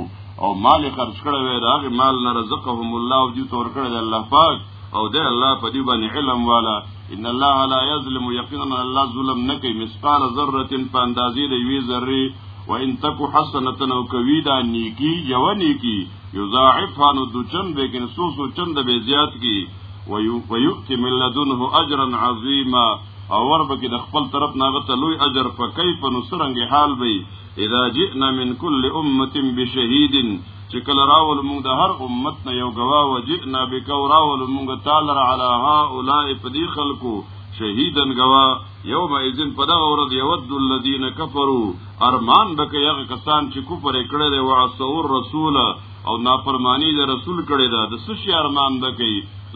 او مال خرج کړی وی راغه مال نه رزقهم الله او دې تور کړی الله پاک او دې الله په دې باندې علم والا ان الله لا یظلم یقینا الله ظلم نه کوي مثقال ذره په اندازې د وی ذره وان تک حسنه او کوي دا نیکی یو نیکی یضاعفها نو دوچن به کې سو سو چند به زیات کی ویؤتی من لدنه اجرا عظیما او ور به کې د خپل طرف ناغه ته لوی اجر په کیف نو سرنګ حال به اذا جئنا من كل امه بشهید چې کله راول موږ د هر امت نه یو گواه وجئنا بک راول موږ تعالی علی هؤلاء فدی خلقو شهیدن گواه یوم اذن پدغه ورځ یود الذین کفروا ارمان بکې هغه کسان چې کفر یې کړی دی وعصوا الرسول او نافرمانی د رسول کړی ده د څه شي ارمان بکې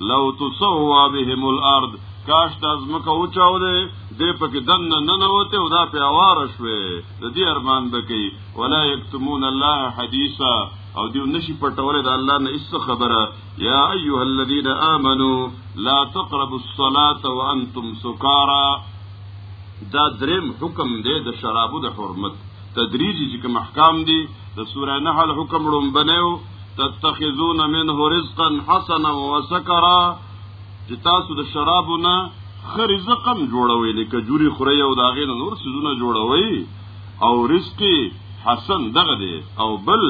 لو تسوا بهم الارض کاش د ځمکه وچاو دی دې پکې دننه ننوته او دا په اوار شوې د دې ارمان بکې ولا یکتمون الله حدیثا او دیو نشي پټولې د الله نه هیڅ خبره یا ایها الذین آمنو لا تقربوا الصلاة وانتم سکارا دا دریم حکم دی د شرابو د حرمت تدریجی چې کوم احکام دي د سوره نحل حکم لومبنیو تتخذون منه رزقا حسنا وسکرا چې تاسو د شرابو نه خرزقم جوړوي لکه جوري خوري او داغې نور سيزونه جوړوي او رزق حسن دغه دی او بل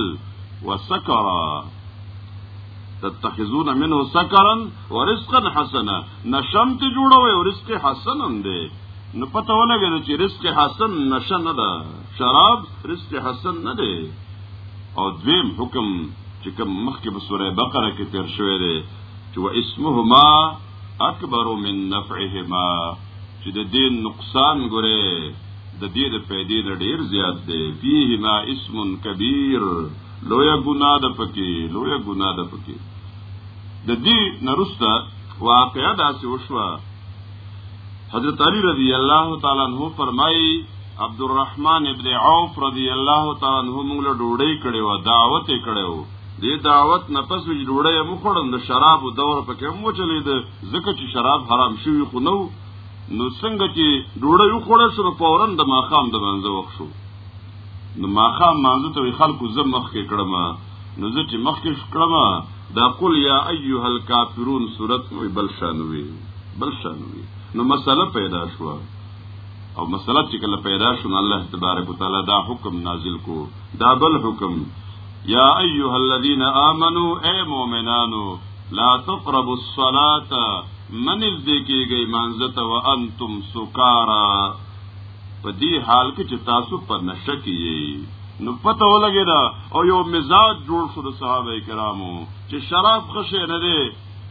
وسکرا تتخذون منه سکرا ورزقا حسنا نشم ته جوړوي او رزق حسن هم دی نو پته ولګی چې رزق حسن نشه نه ده شراب رزق حسن نه دی او دویم حکم چې کوم مخکې په سوره بقره کې تیر شوی دی چې و اسمهما اکبر من نفعهما چې د دې نقصان ګره د دې د پیدې ډیر زیات دی فیهما اسم کبیر لویا ګناه ده پکې لویا ګناه ده پکې د دې نرسته واقعا داسې وشوه حضرت علی رضی الله تعالی عنہ فرمایي عبد الرحمن ابن عوف رضی الله تعالی عنہ موږ له ډوډۍ کړې و دعوت یې کړې و دې دعوت نه پس وی ډوډۍ مو خورم د شراب او دور پکې مو چلې ده ځکه چې شراب حرام شوی خو نو نو څنګه چې ډوډۍ وخوړل شو فورا د ماخام د منځه وښو نو ماخام مانځه ته خلکو زه مخکې کړم نو زه چې مخکې کړم دا قل یا ایها الکافرون صورت مې بل شانوي بل شانوي نو مسله پیدا شو او مسله چې کله پیدا شو الله تبارک وتعالى دا حکم نازل کو دا بل حکم یا ایها الذین آمنو اے مؤمنانو لا تقربوا الصلاة منځ دې کېږئ مانځه ته وانتم سکارا په دې حال کې چې تاسو په نشه کې یې نو پته ولګی دا او یو مزاج جوړ شو د صحابه کرامو چې شراب خشه نه دی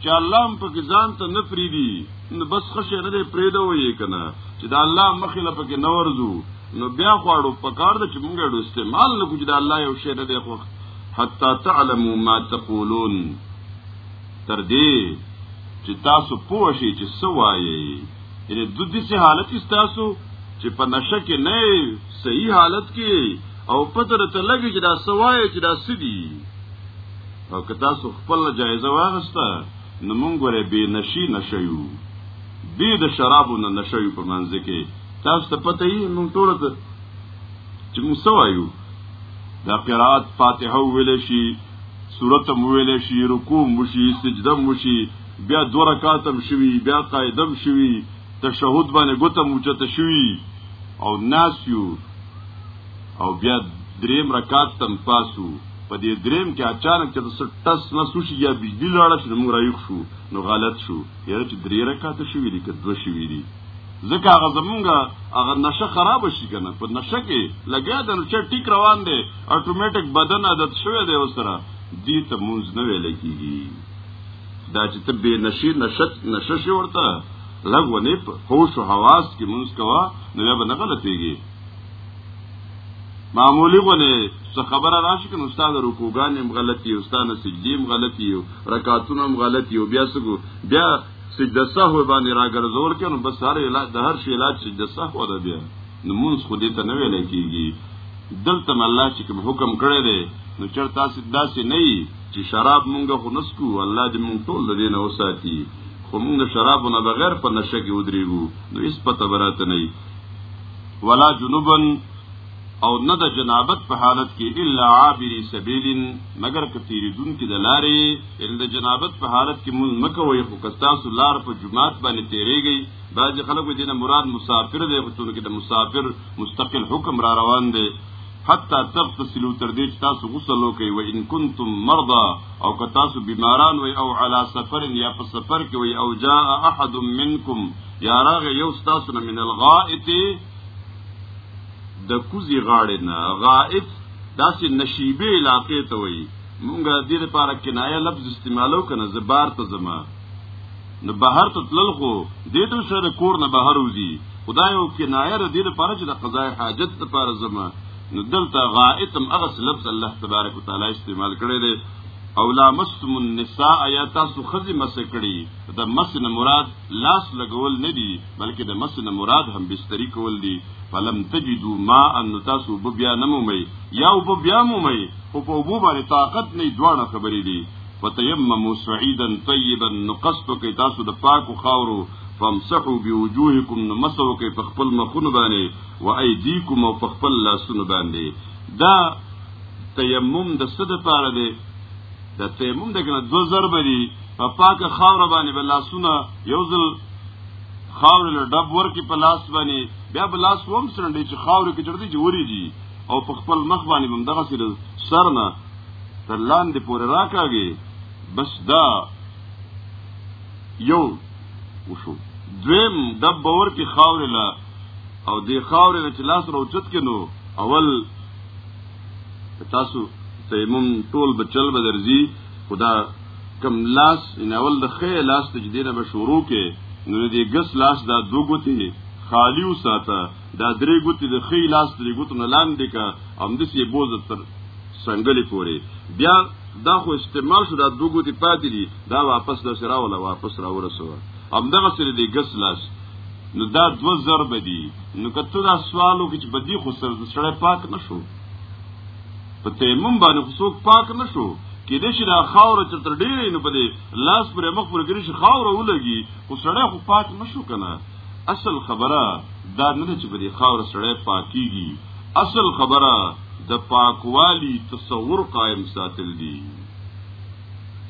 چې الله هم پکې ځان ته نه پریدي نو بس خشه نه دی پریده وې کنه چې دا الله مخې له پکې نه ورځو نو بیا خواړو پکار د چې مونږه د استعمال نه کوو چې دا الله یو شی نه دی خو حتا تعلموا ما تقولون تر دې چې تاسو پوه شئ چې څه وایي یعنی د دې سه حالت کې تاسو چې په نشه کې نه صحیح حالت کې او پته درته لګي چې دا څه وایي چې دا څه دي او که تاسو خپل جایزه واغسته نو مونږ ورې به نشي نشيو به د شرابو نه نشيو په منځ کې تاسو ته پته یې مونږ ټول ته چې مونږ سوایو دا قرات فاتحه ویل شي صورت هم ویل شي رکوع هم شي سجده هم شي بیا دوه رکعات هم شوي بیا قاعده هم شوي تشهود باندې ګوته موچته شوي او ناس یو او بیا دریم رکعات تم پاسو په دې دریم کې اچانک چې څه ټس نه سوشي یا بجلی لاړه شي موږ رايخ شو نو غلط شو یاره چې درې رکعات شوي دي که دوه شوي دي ځکه هغه زمونږ هغه نشه خراب شي کنه په نشه کې لګیا د نشه ټیک روان دی اتوماتیک بدن عادت شوی دی وسره دې ته مونږ نه ویل کیږي دا چې ته به نشي نشت نشه شي ورته لګ ونی په هوش او حواس کې مونږ کوا نو یا به نه غلطيږي معمولی غونه څه خبره راشي کنه استاد رکوګان هم غلطي استاد سجدي هم غلطي رکعاتونه هم غلطي بیا څه بیا سجده سهو باندې راګرځول کې نو بس هر علاج د هر شي علاج سجده سهو ده بیا نو مونږ خو دې ته نه ویل کېږي دلته الله چې کوم حکم کړی دی نو چر تاسو داسې نه یي چې شراب مونږ خو نسکو الله دې مونږ ټول دې نه وساتي خو مونږ شراب نه بغیر په نشه کې ودرېږو نو هیڅ پته براته نه ولا جنوبن او نه د جنابت په حالت کې الا عابر سبیل مگر کثیر دن کې د لارې ان د جنابت په حالت کې مون مکه وي خو کستا سو لار په جمعات باندې تیریږي بعض خلکو دینه مراد مسافر دی خو چې د مسافر مستقل حکم را روان دی حتی تغتسلوا تر دې چې تاسو غسل وکړئ و ان کنتم مرضى او که تاسو بیماران وي او علی سفر یا په سفر کې وي او جاء احد منکم یا راغ یو تاسو من الغائط د کوزي غاړې نه غائط داسې نشیبه علاقې ته وایي مونږه د دې لپاره کنایه لفظ استعمالو کنه زبار ته زما نو بهر ته تلل خو دې ته سره کور نه بهر وځي خدای او کنایه د دې لپاره چې د قضای حاجت لپاره زما نو دلته غائطم هغه لفظ الله تبارک وتعالى استعمال کړی دی او لا مستم النساء یا تاسو خزی مس کړی د مس نه مراد لاس لګول نه دی بلکې د مس نه مراد هم بستری کول دي فلم تجدو ما ان تاسو وب بیا نه مومي یا وب بیا مومي خو په وبو باندې طاقت نه دواړه خبرې دي فتیمموا سعیدا طیبا نقصتو کې تاسو د پاکو خاورو فامسحوا بوجوهکم نمسو کې په خپل مخونو باندې و ایدیکم او په خپل لاسونو باندې دا تیمم د څه لپاره دی د تیمم دغه دوه ضرب دي په پاکه خاور باندې بل لاسونه یو ځل خاورې له ډب ورکی په لاس باندې بیا په لاس ووم سرنډې چې خاورې کې چړدي چې وریږي او په خپل مخ باندې هم دغه سره سر نه تر لاندې پورې راکاږي بس دا یو وشو دویم ډب باور کې خاورې لا او دې خاورې چې لاس راوچت کینو اول تاسو تیمم ټول بچل بدرځي خدا کم لاس ان اول د خې لاس ته جدينه به شروع کې نو دې ګس لاس دا دو ګوتی خالی وساته دا درې ګوتی د خې لاس درې ګوتو نه لاندې کا هم د سی بوز تر سنگلی پوري بیا دا خو استعمال شو دا دو ګوتی پاتې دي دا واپس د سره ولا واپس را ورسوه هم دغه سره دې ګس لاس نو دا دو ضرب دي نو کته دا سوالو کې بدی خو سره سره پاک نشو په تیمم باندې خصوص پاک نشو کې دې چې دا خاور چې تر ډیرې نه پدې لاس پر مخ پر ګری چې خاور ولګي خو سړی خو پاک نشو کنه اصل خبره دا نه چې پدې خاور سړی پاکيږي اصل خبره د پاکوالي تصور قائم ساتل دي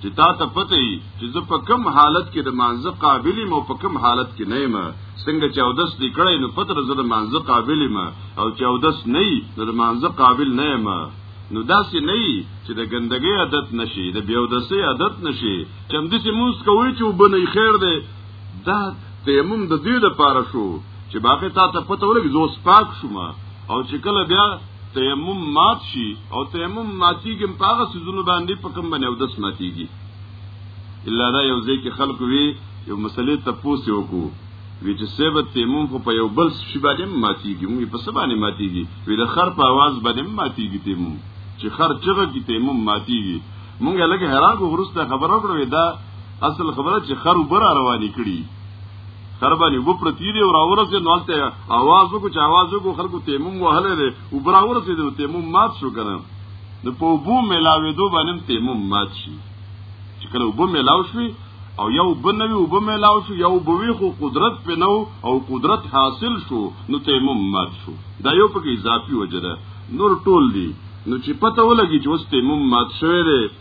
چې تا ته پته یي چې زه په کم حالت کې د مانزه قابل یم او په کم حالت کې نه یم څنګه چې اودس دې کړی نو پته زه د مانزه قابل یم او چې اودس نه یي نو د مانزه قابل نه یم نو داسې نه یي چې د ګندګۍ عادت نشي د بیا اودسې عادت نشي چې هم داسې مونږ کوي چې وبنې خیر دی دا تیمم د دې لپاره شو چې باقي تا ته پته ولګي زه اوس پاک شوم او چې کله بیا تیمم مات شي او تیمم ماتیږي په هغه سيزونو باندې په کوم باندې او دس ماتیږي الا دا یو ځای کې خلق وي یو مسلې ته پوسې وکړو وی چې سبا تیمم خو په یو بل شي باندې ماتیږي موږ په سبا نه ماتیږي وی د خر په आवाज باندې ماتیږي تیمم چې خر چغه کې تیمم ماتیږي موږ لکه حیران کو ورسته خبره کړو دا اصل خبره چې خر وبره رواني کړي خر باندې وبپرتی دی او راورسه نوالته اواز وکړو چې اواز وکړو خلکو تیمم وهلې ده او براور سي د تیمم مات شو کنه د په بو ملاوي دو باندې تیمم مات شي چې کله وبو ملاو شي او یو بنوي وبو ملاو شي یو بوي خو قدرت په نو او قدرت حاصل شو نو تیمم مات شو دا یو پکې اضافي وجره نور ټول دي نو چې پته ولګي چې اوس تیمم مات شوی دی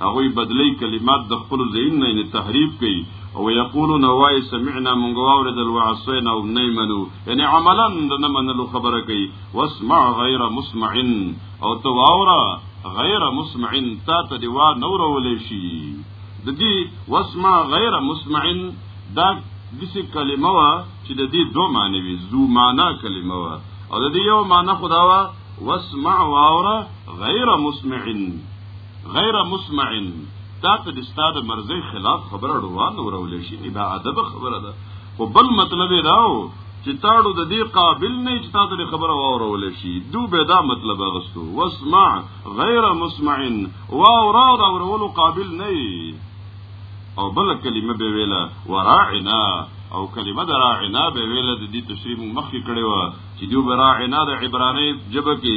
هغوی بدلی کلمات د خپل ذهن نه یعنی تحریف کوي او یقولون وای سمعنا مونږ واوریدل وعصینا او نه منو یعنی عملا د نه منلو خبره کوي واسمع غیر مسمع او تو واورا غیر مسمع تا ته دی وا نورول شي د دې واسمع غیر مسمع دا دسی کلمه وا چې د دې دوه معنی وي زو معنا کلمه وا او د دې یو معنا خداوا واسمع واورا غیر مسمع غیر مسمع دا ته د استاد مرزي خلاف خبره روان ورولې شي دا ادب خبره ده خو بل مطلب راو چې تاړو د دې قابل نه چې تاسو د خبره واورول شي دو به دا مطلب غستو واسمع غیر مسمع واورا دا ورولو قابل نه او بل کلمه به ویلا وراعنا او کلمه د راعنا به ویلا د دې تشریح مخکې کړي و چې دو به راعنا د عبرانی جبه کې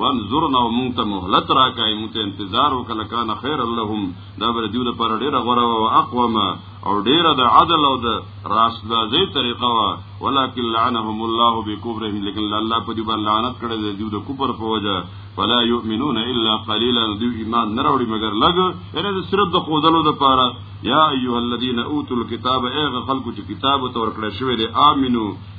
وانظرنا ومونږ ته مهلت راکای مونږ ته انتظار وکړه کان خیر لهم دا بر دیو د پر ډیره غره او اقوام او ډیره د عدل او د راستګازي طریقه وا ولکن لعنهم الله بكفرهم لیکن الله په دې باندې لعنت کړی دی دیو د کفر په وجه فلا یؤمنون الا قليلا دیو ایمان نه راوړي مګر لګ یعنی د صرف د خودلو د پاره یا ایها الذين اوتوا الكتاب اغه خلق چې کتاب تور کړی شوی دی امنو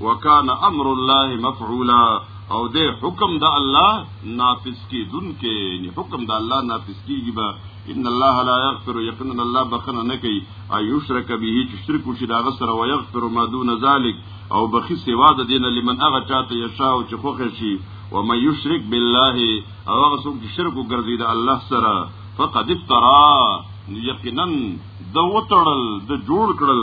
وکان امر الله مفعولا او د حکم د الله نافذ کی دن کې یعنی حکم د الله نافذ کیږي به ان الله لا یغفر یقینا الله بخنه نه کوي ایشرک به چې شرک وشي دا غسر او یغفر ما دون ذلک او بخي سوا د دین لمن هغه چاته یشا او چې خوښ شي و من یشرک بالله او هغه څوک چې شرک وګرځي د الله سره فقد افترا یقینا د وتړل د جوړ کړل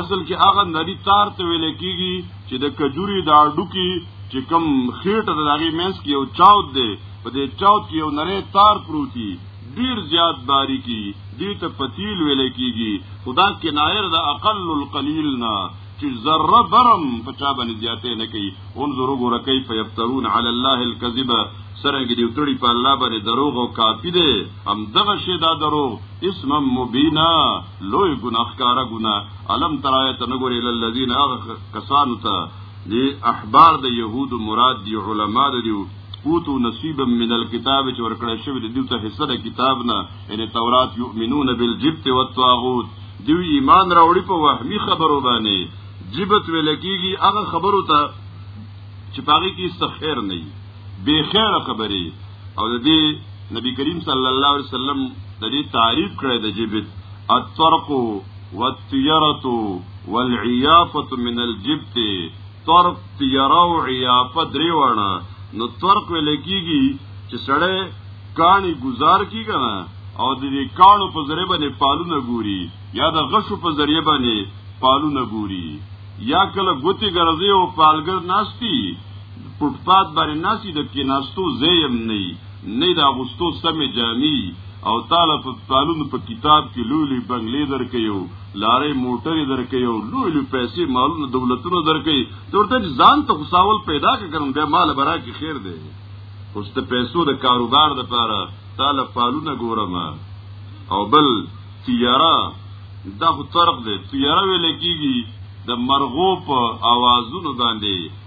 اصل کې هغه نری تار ته ویل کیږي چې د کجوري د اډو کې چې کم خېټه د هغه مینس کې یو چاود دی په دې چاود کې یو نری تار پروتي ډیر زیات باریکی دې ته پتیل ویل کیږي خدا کنایر د اقل القلیل نه چې ذره برم په چا باندې زیاتې نه کوي انظروا ګور کیف یفترون علی الله الكذب سرنګ دی وتړي په الله باندې دروغ او کافی دی هم دغه شی دا دروغ اسم مبینا لوی ګناه ښکاره ګناه الم تر آیت نه ګورې للذین هغه کسانو ته د احبار د یهودو مراد دی علما د دیو اوتو نصیبا من الكتاب چې ورکړی شوی د دیو ته حصه د کتاب نه یعنی تورات یؤمنون بالجبت والطاغوت دیو ایمان راوړي په وهمي خبرو باندې جبت ویل کیږي هغه خبرو ته چې پاږي کې څه خیر نه وي بے خیره خبرې او د دې نبی کریم صلی الله علیه وسلم د دې تعریف کړی د جبت الطرق والطيره والعيافه من الجبت طرق طيره او عيافه درې ورنه نو طرق ویل کیږي چې سړی کانی گزار کی کنه او د دې کانو په ذریعہ باندې پالونه ګوري یا د غشو په ذریعہ باندې پالونه ګوري یا کله ګوتی ګرځي او پالګر ناشتي فوټپات باندې ناسي د کیناستو زیم نه نه د اغوستو سمې جامي او تعالی په تعالو په کتاب کې لوی لوی بنگلې درکيو لارې موټرې درکيو لوی لوی پیسې مالونه دولتونه درکي ترته ځان ته خساول پیدا کړم به مال برا کې خیر دی اوس ته پیسو د کاروبار د پاره تعالی پالونه ګورم او بل تیارا دا خو طرق دی تیارا ویل کیږي د مرغو په اوازونو باندې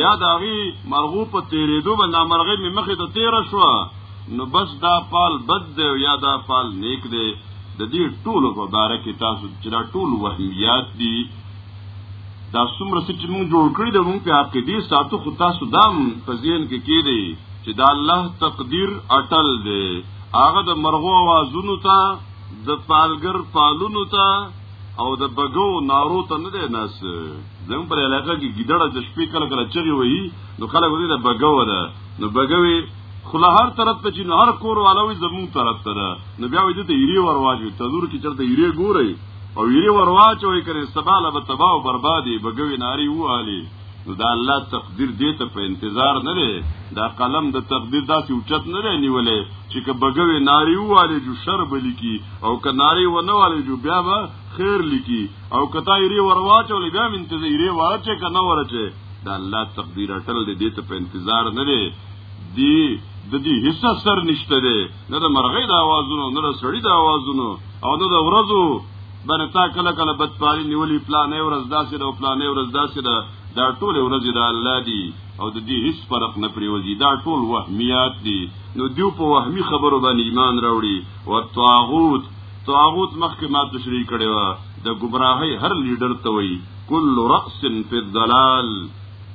یا داغي مرغو په تیرېدو به نامرغي می مخې ته تیر شو نو بس دا پال بد دی یا دا پال نیک دی د دې ټولو په باره کې تاسو چې دا ټول وهمیات دي دا څومره چې موږ جوړ کړی د موږ په عقیده ساتو خو تاسو دام په ذهن کې کېدی چې دا الله تقدیر اٹل دی هغه د مرغو आवाजونو ته د پالګر پالونو ته او د بګو نارو ته نه دی ناس زموږ پر علاقه کې ګیدړه د شپې کله کله چغې وهي نو خلک وایي دا بګوه ده نو بګوي خله هر طرف ته چې نو هر کور والا وي زموږ طرف ته ده نو بیا وایي ته یری ورواجو تنور کې چرته یری ګوري او یری ورواچوي کړي سباله به تباہ او بربادي بګوي ناری واله نو دا الله تقدیر دې ته په انتظار نه دی دا قلم د تقدیر داسې اوچت نه دی نیولې چې که بګوي ناری واله جو شر بلی کی او که ناری ونه واله جو بیا به خیر لیکي او کتا یې ورواچول بیا من ته یې ورچې کنه ورچې دا الله تقدیر اٹل دې دې ته په انتظار نه دی دی د دې هیڅ سر نشته دی نه د مرغې د आवाजونو نه د سړی د आवाजونو او نه د ورځو باندې تا کله کله بدپاری نیولې پلانې ورځ داسې ده او پلانې ورځ داسې ده دا ټول ورځې د الله دی او د دې هیڅ فرق نه پریوځي دا ټول وهمیات دي نو دیو په وهمي خبرو باندې ایمان راوړي او طاغوت طاغوت مخکې ما تشریح کړې وه د ګمراهۍ هر لیډر ته وایي کل رأس فی الضلال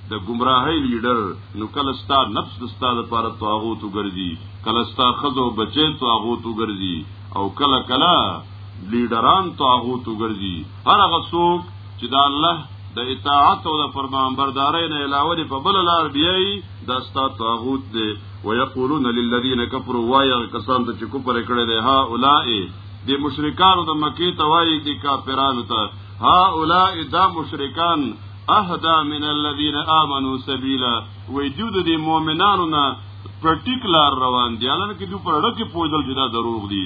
د ګمراهۍ لیډر نو کله ستا نفس د ستا لپاره طاغوت وګرځي کله ستا ښځه او بچی طاغوت وګرځي او کله کله لیډران طاغوت وګرځي هر هغه څوک چې د الله د اطاعت او د فرمانبردارۍ نه علاوه په بل لار بیایي دا ستا طاغوت دی ويقولون للذین کفروا وایا کسان ته چې کفر کړی دی ها اولائے د مشرکانو د مکی ته وایي د کافرانو ته ها اولائے دا مشرکان اهدا من الذين امنوا سبيلا وې دیو د دې مؤمنانو نه پرټیکولر روان دي الان کې دوی پر اړه کې پوجل جدا دروغ دي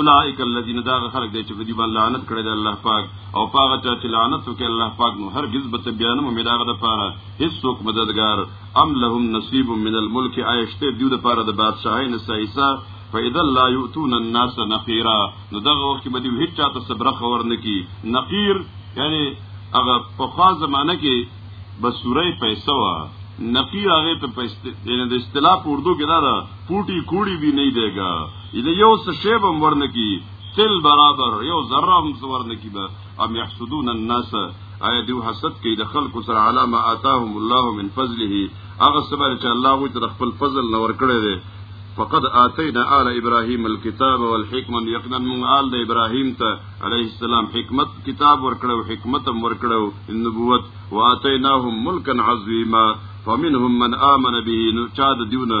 اولائک الذین دا خلق دی چې په دې باندې لعنت کړی دی الله پاک او پاغه چې لعنت وکړي الله پاک نو هرگز به بیان مو ملاغه ده پاره هیڅوک مددګار ام لهم نصیب من الملک آیشته دیو د پاره د بادشاہی نسایسا فاذا لا یؤتون الناس نقیرا نو دغه وخت به دی هیڅ چاته صبر خور نه کی نقیر یعنی هغه په خوا زمانہ کې بسوره پیسې وا نقیر هغه ته پیسې یعنی د اصطلاح په اردو کې دا پوټي کوړي دی نه دیګا یعنی یو څه شی به ورنه کی تل برابر یو ذره هم ورنه کی به ام يحسدون الناس آیا دیو حسد کوي د خلکو سره علامه آتاهم الله من فضله هغه سبب چې الله وي تر خپل فضل نور کړی دی فقد آتینا آل ابراهیم الكتاب والحکمه یقینا من آل د ابراهیم ته علیه السلام حکمت کتاب ورکړو حکمت ورکړو نبوت واتیناهم ملکا عظیما فمنهم من آمن به نو چا د دیونه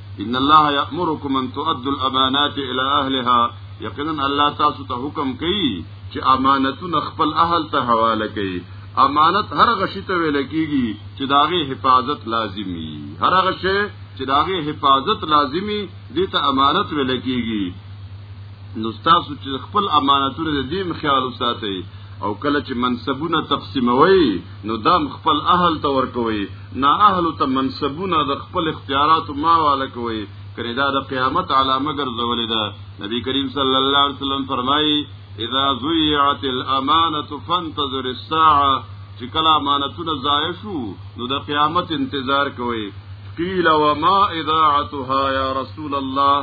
ان الله یامرکم ان تؤدوا الامانات الى اهلها یقینا الله تاسو ته حکم کوي چې امانتونه خپل اهل ته حواله کوي امانت هر غشي ته ویل کیږي چې داغه حفاظت لازمی هر غشي چې داغه حفاظت لازمی دي ته امانت ویل کیږي نو تاسو چې خپل امانتونه دې مخیال وساتئ او کله چې منصبونه تقسیموي نو دام خپل اهل ته ورکوي نا اهل ته منصبونه د خپل اختیارات ما والا کوي کړي دا د قیامت علامه ګرځولې ده نبی کریم صلی الله علیه وسلم فرمایي اذا ضيعت الامانه فانتظر الساعه چې کله امانتونه ضایع شو نو د قیامت انتظار کوي قیل وما اذاعتها یا رسول الله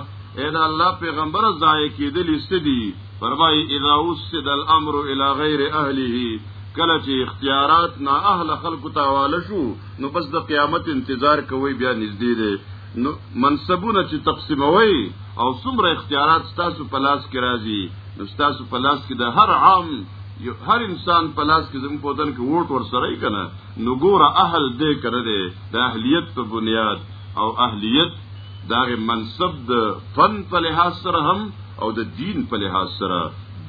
اذا الله پیغمبر ضایع کیدلی سدي فرمای اذا وسد الامر الى غیر اهله کله چې اختیارات نا اهل خلق ته حواله شو نو بس د قیامت انتظار کوي بیا نږدې دی نو منصبونه چې تقسیموي او څومره اختیارات تاسو په لاس کې راځي نو تاسو په لاس کې د هر عام یو هر انسان په لاس کې زموږ په وطن کې ووټ ور سره کنه نو ګوره اهل دې کړه دې د اهلیت په بنیاد او اهلیت داغه منصب د فن په لحاظ سره هم او د دین په لحاظ سره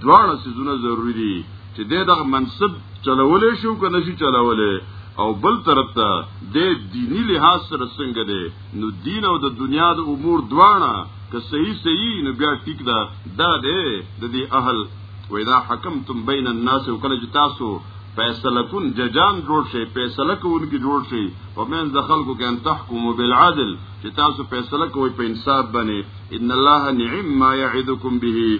دواړه سيزونه ضروری دي چې د دغه منصب چلولې شو که نشي چلولې او بل طرف ته د دینی لحاظ سره څنګه دی نو دین او د دنیا د امور دواړه که صحیح صحیح نو بیا ټیک ده دا دی د دې اهل و اذا حکمتم بین الناس وکړه چې تاسو فیصله کن ججان جوړ شي فیصله کوونکي جوړ شي او من د خلکو کې ان تحکم بالعدل چې تاسو فیصله کوئ په انصاف باندې ان الله نعم ما يعدكم به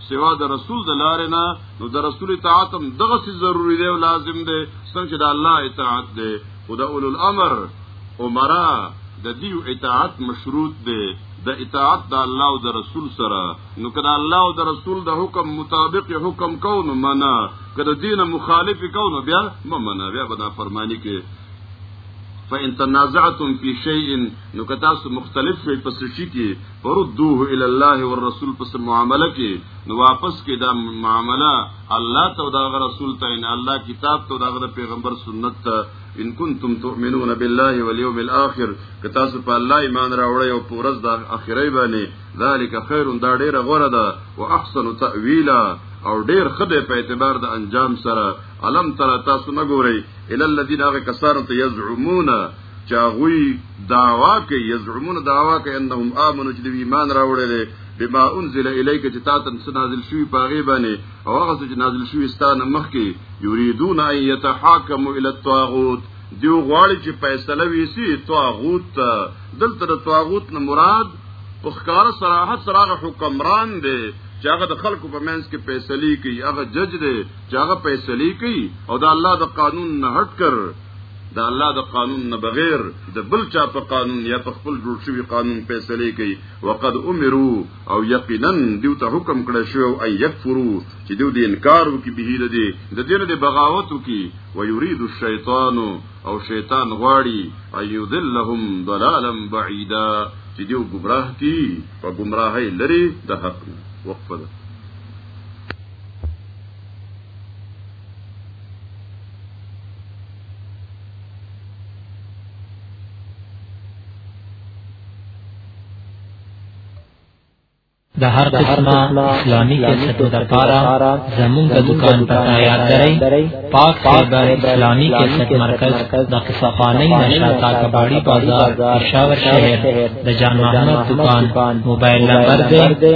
سوا د رسول د لارې نه نو د رسول اطاعت هم دغه څه ضروری دی او لازم دی څنګه چې د الله اطاعت دی او د اولو الامر عمره د دیو اطاعت مشروط دی د اطاعت د الله او د رسول سره نو کله الله او د رسول د حکم مطابق حکم کو نو منا کله دین مخالف کو نو بیا ممنه بیا بنا فرمانی کې فإن تنازعتم في شيء نو که تاسو مختلف شئ په څه شي کې وردوه الى الله والرسول پس معامله کې نو واپس کې دا معامله الله ته دا رسول ته ان الله کتاب ته دا پیغمبر سنت ته ان کنتم تؤمنون بالله واليوم الاخر که تاسو په الله ایمان راوړی او پورز د اخرې باندې ذالک خیر دا ډیره غوره ده او احسن تاویلا او ډیر خدای په اعتبار د انجام سره علم تر تاسو نه ګوري الا الذين هغه کسانو ته يزعمون چاغوی دعوا کوي یزعمون دعوا کوي انهم امنوا چې ایمان راوړل دي بما انزل الیک چې تا ته څه نازل شوی پاغه باندې او هغه څه چې نازل شوی ستانه مخ کې یریدون ان یتحاکموا الی الطاغوت دیو غواړي چې فیصله ویسی طاغوت دلته د طاغوت نه مراد په ښکار صراحت سره حکمران دی چې هغه د خلکو په منځ کې فیصله کوي هغه جج دی چې هغه فیصله کوي او د الله د قانون نه هټ کر د الله د قانون نه بغیر د بل چا په قانون یا په خپل جوړ شوی قانون فیصله کوي وقد امروا او یقینا دیو ته حکم کړی شو او ان یکفروا چې دیو د انکار وکي به د دې د دین د بغاوت وکي و یرید الشیطان او شیطان غواړي ایذلهم ضلالا بعیدا چې دیو گمراه کی په گمراهی لري د حق وقفه د هر قسمه اسلامي کیسټو د پاره زموږ د دکان په تیار درې پاک فایبر اسلامي کیسټ مرکز د قصفانی نشاتا کباړی بازار پېښور شهر د جان محمد دکان موبایل نمبر دی